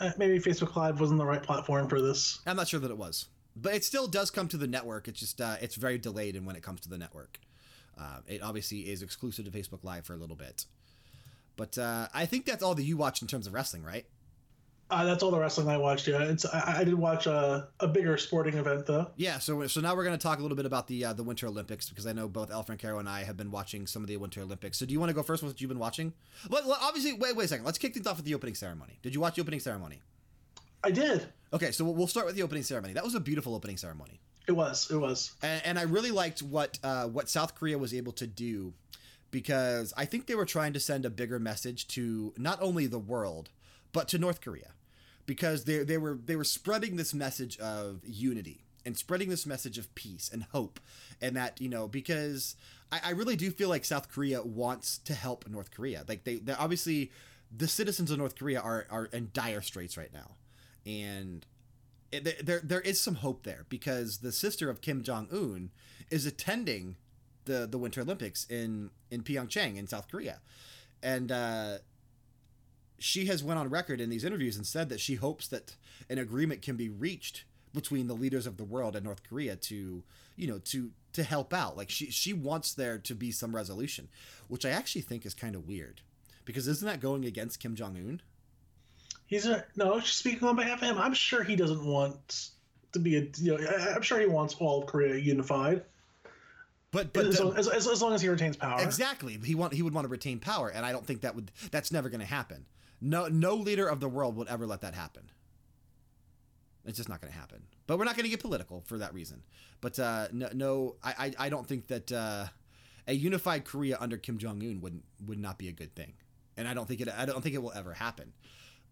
Uh, maybe Facebook Live wasn't the right platform for this. I'm not sure that it was, but it still does come to the network. It's just uh, it's very delayed in when it comes to the network. Uh, it obviously is exclusive to Facebook Live for a little bit, but uh, I think that's all that you watch in terms of wrestling, right? Uh, that's all the wrestling I watched. Yeah, it's I, I did watch a, a bigger sporting event though. Yeah, so so now we're going to talk a little bit about the uh, the Winter Olympics because I know both El Francaro and I have been watching some of the Winter Olympics. So do you want to go first with what you've been watching? Well, well, obviously, wait wait a second. Let's kick things off with the opening ceremony. Did you watch the opening ceremony? I did. Okay, so we'll start with the opening ceremony. That was a beautiful opening ceremony. It was. It was. And, and I really liked what uh, what South Korea was able to do because I think they were trying to send a bigger message to not only the world but to North Korea because they they were they were spreading this message of unity and spreading this message of peace and hope. And that you know because I, I really do feel like South Korea wants to help North Korea. Like they they obviously the citizens of North Korea are are in dire straits right now. And it, there there is some hope there because the sister of Kim Jong Un is attending the the Winter Olympics in in Pyeongchang in South Korea, and uh, she has went on record in these interviews and said that she hopes that an agreement can be reached between the leaders of the world and North Korea to you know to to help out. Like she she wants there to be some resolution, which I actually think is kind of weird because isn't that going against Kim Jong Un? He's a no. She's speaking on behalf of him, I'm sure he doesn't want to be a. You know, I'm sure he wants all of Korea unified. But but as, the- long, as, as, as long as he retains power. Exactly. He want he would want to retain power, and I don't think that would that's never going to happen. No no leader of the world would ever let that happen. It's just not going to happen. But we're not going to get political for that reason. But uh, no, no I, I don't think that uh, a unified Korea under Kim Jong Un would would not be a good thing, and I don't think it I don't think it will ever happen.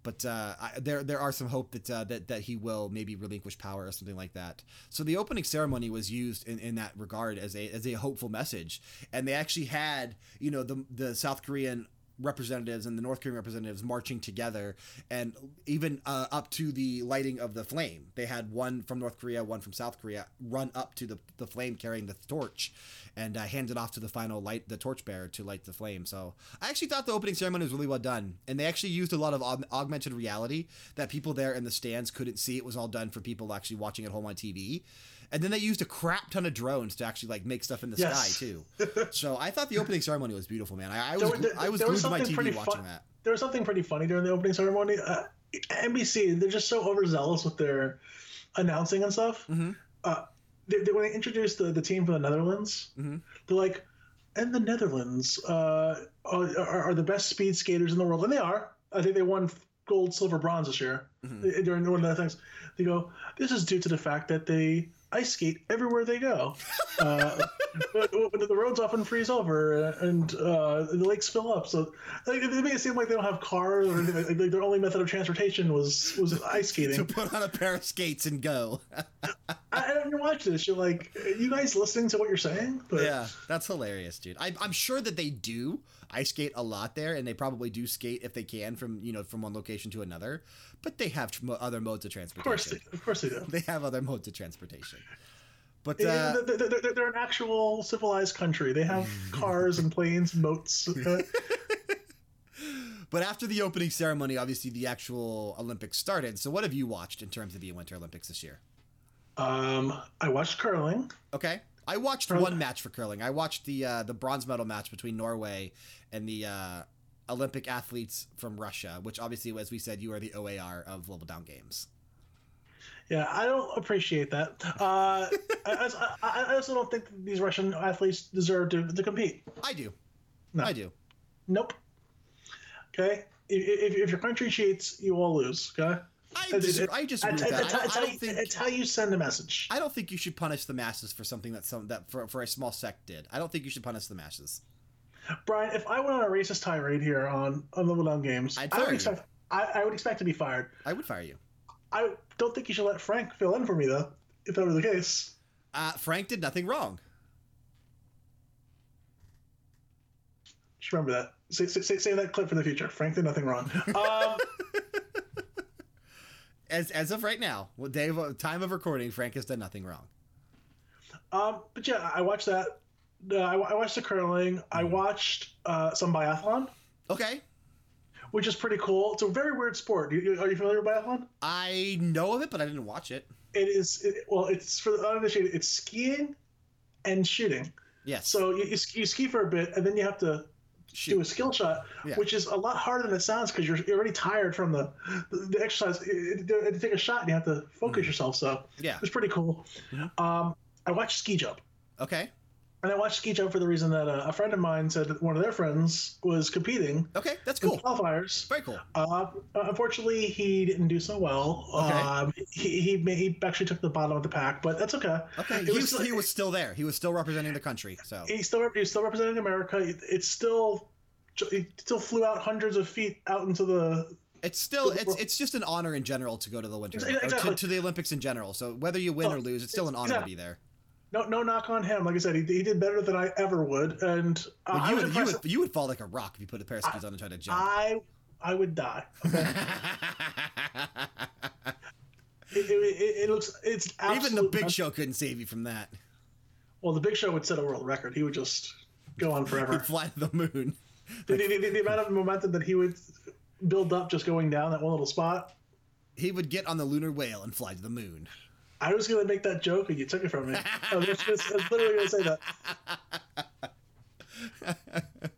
But uh, I, there there are some hope that uh, that that he will maybe relinquish power or something like that. So the opening ceremony was used in, in that regard as a as a hopeful message, and they actually had you know the the South Korean representatives and the North Korean representatives marching together, and even uh, up to the lighting of the flame. They had one from North Korea, one from South Korea, run up to the, the flame carrying the torch, and uh, hand it off to the final light, the torchbearer, to light the flame. So I actually thought the opening ceremony was really well done, and they actually used a lot of aug- augmented reality that people there in the stands couldn't see. It was all done for people actually watching at home on TV. And then they used a crap ton of drones to actually like make stuff in the Yes. sky too. So I thought the opening ceremony was beautiful, man. I, I was There there- I was was glued to my TV pretty watching that. There was something pretty funny during the opening ceremony. Uh, NBC, they're just so overzealous with their announcing and stuff. Mhm. Uh, they, they, when they introduced the, the team from the Netherlands, Mhm. they're like, and the Netherlands uh, are, are, the best speed skaters in the world. And they are. I think they won gold, silver, bronze this year Mhm. uh, during one of the things. They go, this is due to the fact that they ice skate everywhere they go. Uh, when the roads often freeze over uh, and uh, the lakes fill up. So like, they make it seem like they don't have cars or anything. Like, like, their only method of transportation was was ice skating. To put on a pair of skates and go. I, I don't watch this. You're like, are you guys listening to what you're saying? But yeah, that's hilarious, dude. I, I'm sure that they do ice skate a lot there, and they probably do skate if they can from you know from one location to another. But they have tr- other modes of of course, transportation. of course they do. They have other modes of transportation. But uh, they're, they're- they're- an actual civilized country. They have cars and planes, and boats. But after the opening ceremony, obviously the actual Olympics started. So what have you watched in terms of the Winter Olympics this year? um, I watched curling. Okay. I watched Curling. one match for curling. I watched the uh, the bronze medal match between Norway and the uh, Olympic athletes from Russia, which obviously, as we said, you are the OAR of Level Down Games. Yeah, I don't appreciate that. Uh, I, I, I also don't think these Russian athletes deserve to, to compete. I do. No. I do. Nope. Okay. If, if, if your country cheats, you all lose. Okay. I, It- dis- it- I disagree It's, that. I don't, I don't think. it's how you send a message. I don't think you should punish the masses for something that some that for, for a small sect did. I don't think you should punish the masses. Brian, if I went on a racist tirade here on on Level Down Games, I'd I would expect I, I would expect to be fired. I would fire you. I don't think you should let Frank fill in for me though. If that were the case, Uh, Frank did nothing wrong. just remember that. Say, say, say, say that clip for the future. Frank did nothing wrong. Um, As as of right now, what day of time of recording, Frank has done nothing wrong. Um, but yeah, I watched that. Uh, I, I watched the curling. I Mm-hmm. watched uh, some biathlon, Okay, which is pretty cool. It's a very weird sport. You- you- Are you familiar with biathlon? I know of it, but I didn't watch it. It is it, well. It's for the uninitiated. It's skiing and shooting. Yes. So you, you, ski, you ski for a bit, and then you have to Shoot. do a skill shot, Yeah. which is a lot harder than it sounds because you're, you're already tired from the the, the exercise. To take a shot, and you have to focus yourself. So Mm-hmm. Yeah. it's pretty cool. Mhm. Um, I watched ski jump. Okay. And I watched ski jump for the reason that uh, a friend of mine said that one of their friends was competing Okay. That's in cool. qualifiers. Very cool. Uh, unfortunately, he didn't do so well. Okay. Um, he, he he actually took the bottom of the pack, but that's okay. Okay. He was- was, he was still there. He was still representing the country. So He's still he's still representing America. It- It's still he still flew out hundreds of feet out into the. it's still it's it's just an honor in general to go to the winter Ex- or to, to the Olympics in general. So whether you win Oh, or lose, it's still an honor to be there. No, no knock on him. Like I said, he, he did better than I ever would, and uh, Well, I you, would, you, would, you would fall like a rock if you put a pair of skis on and tried to jump. I I would die. It, it, it, it looks it's Even the Big men- Show couldn't save you from that. Well, the Big Show would set a world record. He would just go on forever. He'd fly to the moon. the, the, the, the amount of momentum that he would build up just going down that one little spot. He would get on the lunar whale and fly to the moon. I was gonna make that joke and you took it from me. I was, just, I was literally gonna say that.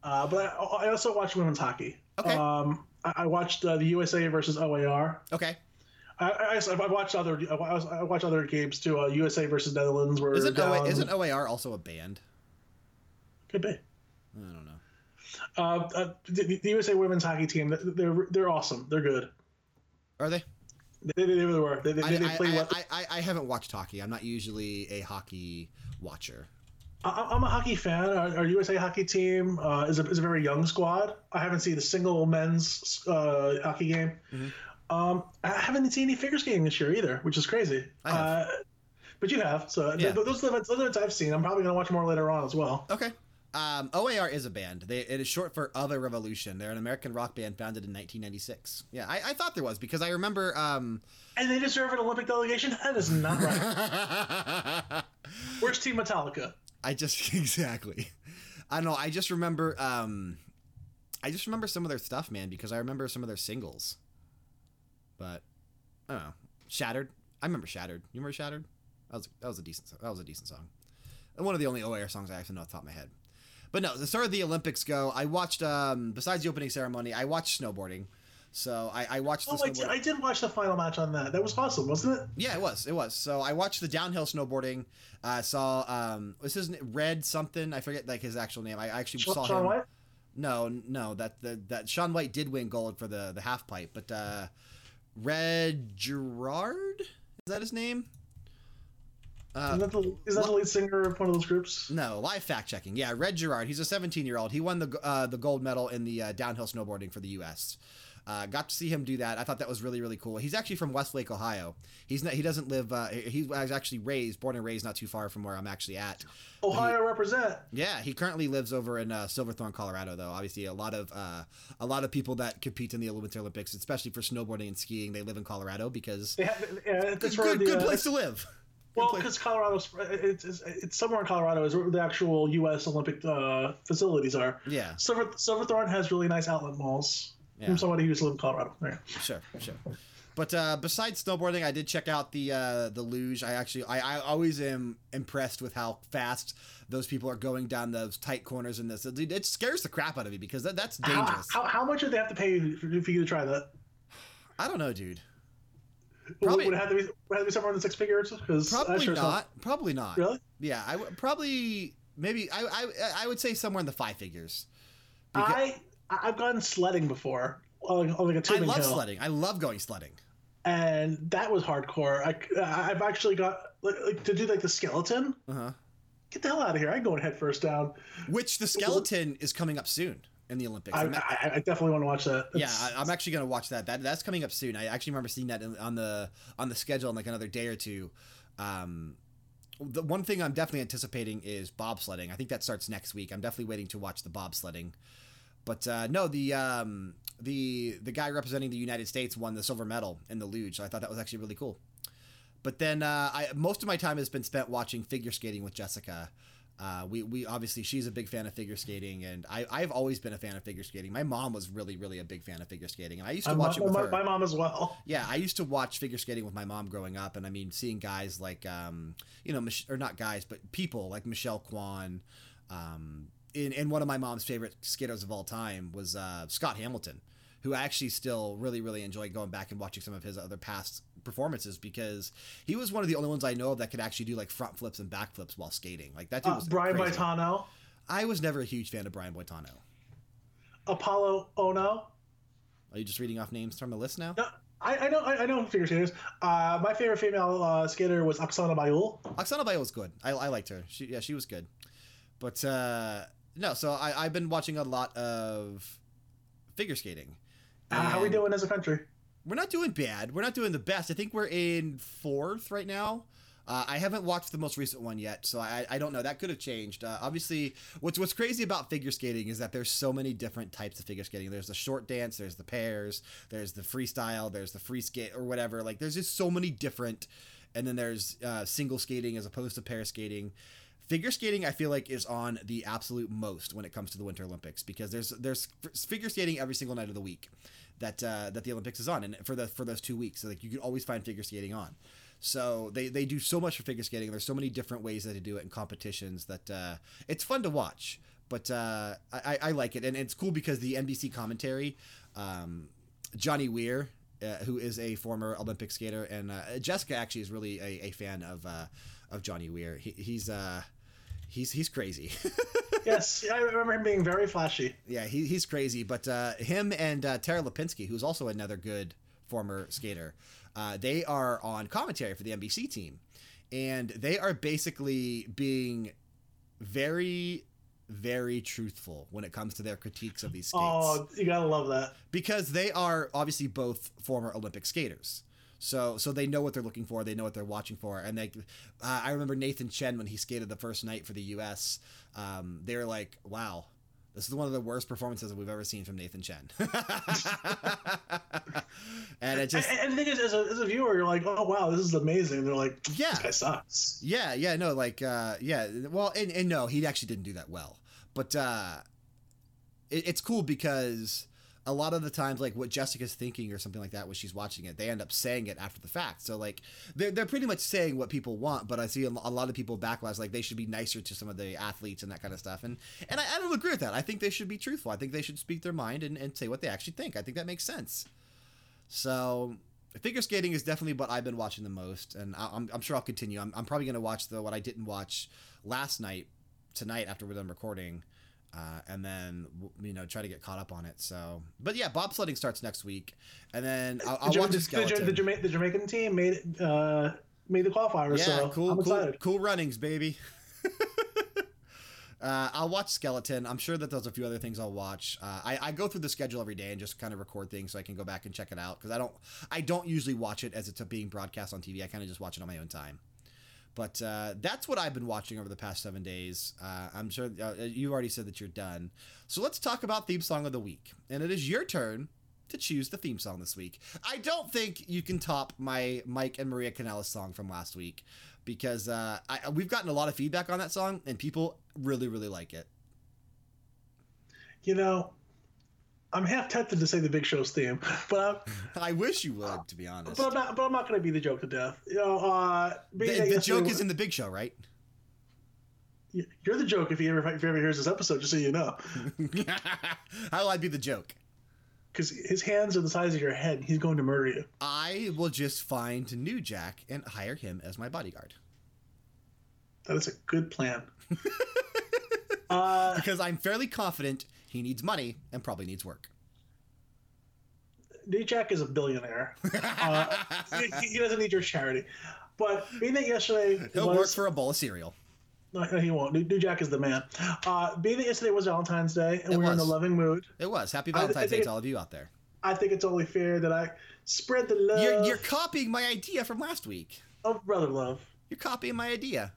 Uh, but I, I also watch women's hockey. Okay. Um, I, I watched uh, the USA versus OAR. Okay. I, I, I watched other I watched other games too. Uh, USA versus Netherlands were Isn't, down. OA, isn't OAR also a band? Could be. I don't know. Uh, uh, the, the USA women's hockey team. They're they're awesome. They're good. Are they? They, they, they really were. They, they, I, they I, play I, well. I, I, I haven't watched hockey. I'm not usually a hockey watcher. I, I'm a hockey fan. Our, our USA hockey team uh, is, a, is a very young squad. I haven't seen a single men's uh, hockey game. Mhm. Um, I haven't seen any figure skating this year either, which is crazy. I have. Uh, but you have. So th- those, are the events, those are the events I've seen. I'm probably going to watch more later on as well. Okay. Um, OAR is a band. They, it is short for Of A Revolution. They're an American rock band founded in 1996. Yeah, I, I thought there was because I remember. Um, And they deserve an Olympic delegation? That is not right. Where's Team Metallica? I just exactly. I don't know. I just remember. Um, I just remember some of their stuff, man, because I remember some of their singles. But I don't know. Shattered. I remember Shattered. You remember Shattered? That was that was a decent that was a decent song. And one of the only OAR songs I actually know off the top of my head. But no, as far as the Olympics go, I watched. Um, besides the opening ceremony, I watched snowboarding. So I, I watched the Oh, I did, I did watch the final match on that. That was awesome, wasn't it? Yeah, it was. It was. So I watched the downhill snowboarding. I saw um, this is Red something. I forget like his actual name. I actually Shaun, saw Shaun him. White? No, no, that the that Shaun White did win gold for the the half pipe, but uh, Red Gerard is that his name? Uh, Is that, the, is that the lead singer of one of those groups? no, live fact checking. Yeah, Red Gerard. He's a 17 year old. He won the uh, the gold medal in the uh, downhill snowboarding for the U.S. Uh, got to see him do that. I thought that was really really cool. He's actually from Westlake, Ohio. He's not, he doesn't live. Uh, he he was actually raised, born and raised, not too far from where I'm actually at. Ohio represent. Yeah, he currently lives over in uh, Silverthorne, Colorado. Though obviously a lot of uh, a lot of people that compete in the Winter Olympics, especially for snowboarding and skiing, they live in Colorado because have, yeah, it's that's a good, the, good place to live. Well, because Colorado, it's, it's, it's somewhere in Colorado is where the actual U.S. Olympic uh, facilities are. yeah, Silver Silverthorne has really nice outlet malls. Yeah. From somebody who used to live in Colorado. There. sure, sure. But uh, besides snowboarding, I did check out the uh, the luge. I actually, I, I always am impressed with how fast those people are going down those tight corners in this. It, it scares the crap out of me because that, that's dangerous. how, how much do they have to pay for you to try that? I don't know, dude. Would- Probably- would it have to be would have to be somewhere in the six figures? Because Probably not. Probably not. Really? Yeah, I would probably maybe I, I I would say somewhere in the five figures. I I- I've gone sledding before on, on like a I tubing love hill, sledding. I love going sledding. and that was hardcore. I I've actually got like, like to do like the skeleton. Uh-huh. Get the hell out of here! I'm going head first down. Which the skeleton is coming up soon in the Olympics. I, I, I definitely want to watch that. yeah, I, I'm actually going to watch that. That that's coming up soon. I actually remember seeing that in, on the on the schedule in like another day or two. Um, the one thing I'm definitely anticipating is bobsledding. I think that starts next week. I'm definitely waiting to watch the bobsledding. But uh, no, the um, the the guy representing the United States won the silver medal in the luge. So I thought that was actually really cool. But then uh, I most of my time has been spent watching figure skating with Jessica. Uh, we, we obviously she's a big fan of figure skating, and I, I've always been a fan of figure skating. My mom was really really a big fan of figure skating, and I used to I'm- watch it with my, her. my mom as well. Yeah, I used to watch figure skating with my mom growing up, and I mean, seeing guys like, um, you know, Mich- or not guys, but people like Michelle Kwan, um, in, in one of my mom's favorite skaters of all time was uh, Scott Hamilton, who I actually still really, really enjoy going back and watching some of his other past performances because he was one of the only ones I know of that could actually do like front flips and back flips while skating. Like that dude Uh, was Brian crazy. Boitano, I was never a huge fan of Brian Boitano. Apolo Ohno. Are you just reading off names from a list now? No, I, I know I, I know figure skaters. Uh, my favorite female uh, skater was Oksana Baiul. Oksana Baiul was good. I, I liked her. She yeah, she was good. But uh, no, so I, I've been watching a lot of figure skating. Uh, how are we doing as a country? We're not doing bad. We're not doing the best. I think we're in fourth right now. Uh, I haven't watched the most recent one yet, so I, I don't know. That could have changed. Uh, obviously, what's what's crazy about figure skating is that there's so many different types of figure skating. There's the short dance, there's the pairs, there's the freestyle, there's the free skate or whatever. Like there's just so many different. And then there's uh, single skating as opposed to pair skating. Figure skating, I feel like, is on the absolute most when it comes to the Winter Olympics because there's there's figure skating every single night of the week that uh, that the Olympics is on, and for the for those two weeks, so like you can always find figure skating on. So they, they do so much for figure skating. There's so many different ways that they do it in competitions that uh, it's fun to watch. But uh, I, I like it, and it's cool because the NBC commentary, um, Johnny Weir, uh, who is a former Olympic skater, and uh, Jessica actually is really a, a fan of uh, of Johnny Weir. He, he's uh, he's he's crazy. yes, I remember him being very flashy. Yeah, he, he's crazy. But uh, him and uh, Tara Lipinski, who's also another good former skater, uh, they are on commentary for the NBC team. And they are basically being very, very truthful when it comes to their critiques of these skates. Oh, you gotta love that. Because they are obviously both former Olympic skaters. So, so they know what they're looking for. They know what they're watching for. And they, uh, I remember Nathan Chen when he skated the first night for the U.S. Um, they were like, "Wow, this is one of the worst performances that we've ever seen from Nathan Chen." and it just, and, and the thing is, as a, as a viewer, you're like, oh wow, this is amazing. And they're like, Yeah. this guy sucks. yeah, yeah, no, like, uh, yeah, well, and, and no, he actually didn't do that well, but uh, it, it's cool because a lot of the times, like what Jessica's thinking or something like that when she's watching it, they end up saying it after the fact. So like they're they're pretty much saying what people want, but I see a, lot of people backlash like they should be nicer to some of the athletes and that kind of stuff. And and I, I don't agree with that. I think they should be truthful. I think they should speak their mind and, and say what they actually think. I think that makes sense. So figure skating is definitely what I've been watching the most, and I- I'm, I'm sure I'll continue. I'm, I'm probably going to watch the what I didn't watch last night tonight after we're done recording, uh, and then you know try to get caught up on it. So, but yeah, bobsledding starts next week, and then I'll, I'll the, watch the, the skeleton. the, Jama- the Jamaican team made it, uh, made the qualifier. yeah, so cool, I'm cool, excited. cool runnings, baby. Uh, I'll watch Skeleton. I'm sure that there's a few other things I'll watch. Uh, I, I go through the schedule every day and just kind of record things so I can go back and check it out because I don't I don't usually watch it as it's being broadcast on TV. I kind of just watch it on my own time. But uh, that's what I've been watching over the past seven days. Uh, I'm sure uh, you already said that you're done. So let's talk about theme song of the week, and it is your turn to choose the theme song this week. I don't think you can top my Mike and Maria Kanellis song from last week because uh, I, we've gotten a lot of feedback on that song, and people really, really like it. You know, I'm half tempted to say the Big Show's theme, but I'm, I wish you would, to be honest. but I'm not. But I'm not going to be the joke to death. You know, uh, The, the joke is in the big show, right? You're the joke if he ever if he ever hears this episode, just so you know, How will I be the joke? because his hands are the size of your head. He's going to murder you. I will just find New Jack and hire him as my bodyguard. That is a good plan. uh, Because I'm fairly confident he needs money and probably needs work. New Jack is a billionaire. Uh, he, he doesn't need your charity. But being that yesterday He'll was, work for a bowl of cereal. No, he won't. New, Jack is the man. Uh, being that yesterday was Valentine's Day and It we are in a loving mood, It was. Happy I- I Valentine's Day to all of you out there. I think it's only fair that I spread the love You're, you're copying my idea from last week. of brother love. You're copying my idea.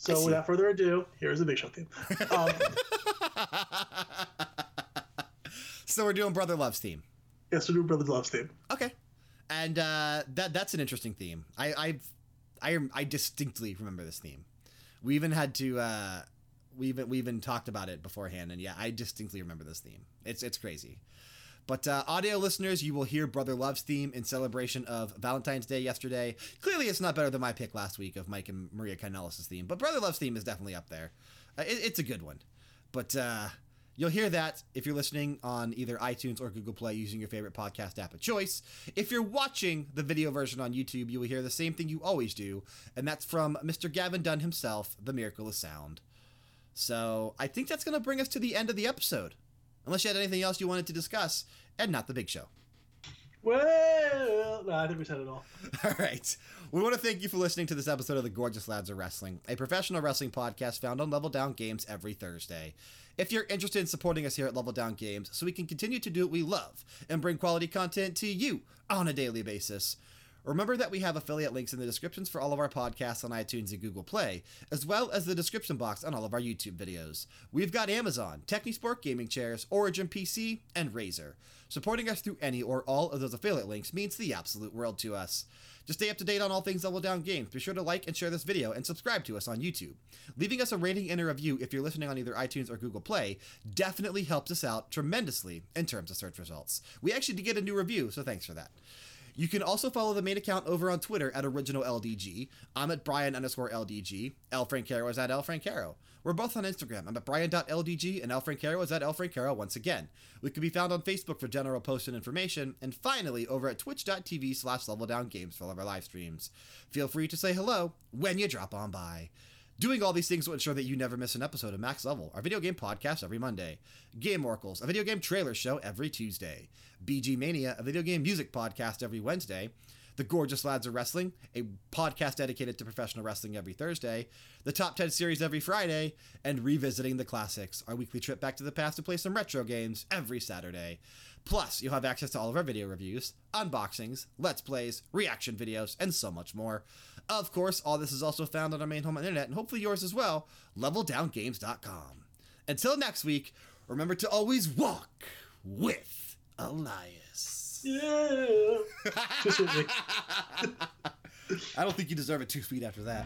So without further ado, here's the Big Show theme. Um, So we're doing Brother Love's theme. yes, we're doing brother love's theme. Okay. And uh, that that's an interesting theme. I I've, I I distinctly remember this theme. We even had to uh, we even we even talked about it beforehand, and yeah, I distinctly remember this theme. It's it's crazy. But uh, audio listeners, you will hear Brother Love's theme in celebration of Valentine's Day yesterday. Clearly, it's not better than my pick last week of Mike and Maria Kanellis' theme, but Brother Love's theme is definitely up there. Uh, It, it's a good one. But uh, you'll hear that if you're listening on either iTunes or Google Play using your favorite podcast app of choice. If you're watching the video version on YouTube, you will hear the same thing you always do, and that's from Mr. Gavin Dunne himself, The Miracle of Sound. So I think that's going to bring us to the end of the episode. Unless you had anything else you wanted to discuss, and not the big show. Well, no, I think we said it all. All right. We want to thank you for listening to this episode of the Gorgeous Lads of Wrestling, a professional wrestling podcast found on Level Down Games every Thursday. If you're interested in supporting us here at Level Down Games so we can continue to do what we love and bring quality content to you on a daily basis, remember that we have affiliate links in the descriptions for all of our podcasts on iTunes and Google Play, as well as the description box on all of our YouTube videos. We've got Amazon, Technisport Gaming Chairs, Origin PC, and Razer. Supporting us through any or all of those affiliate links means the absolute world to us. To stay up to date on all things Level Down Games, be sure to like and share this video and subscribe to us on YouTube. Leaving us a rating and a review if you're listening on either iTunes or Google Play definitely helps us out tremendously in terms of search results. We actually did get a new review, so thanks for that. You can also follow the main account over on Twitter at OriginalLDG. I'm at Brian underscore LDG. Francaro is at El Francaro. We're both on Instagram. I'm at Brian.LDG and El Francaro is at El Francaro once again. We can be found on Facebook for general posts and information. And finally, over at twitch.tv slash level down games for all of our live streams. Feel free to say hello when you drop on by. Doing all these things will ensure that you never miss an episode of Max Level, our video game podcast every Monday. Game Oracles, a video game trailer show every Tuesday. BG Mania, a video game music podcast every Wednesday. The Gorgeous Lads of Wrestling, a podcast dedicated to professional wrestling every Thursday. The Top 10 series every Friday. And Revisiting the Classics, our weekly trip back to the past to play some retro games every Saturday. Plus, you'll have access to all of our video reviews, unboxings, let's plays, reaction videos, and so much more. Of course, all this is also found on our main home on the internet, and hopefully yours as well, leveldowngames.com. Until next week, remember to always walk with Elias. Yeah. Too sweet, I don't think you deserve it two feet after that.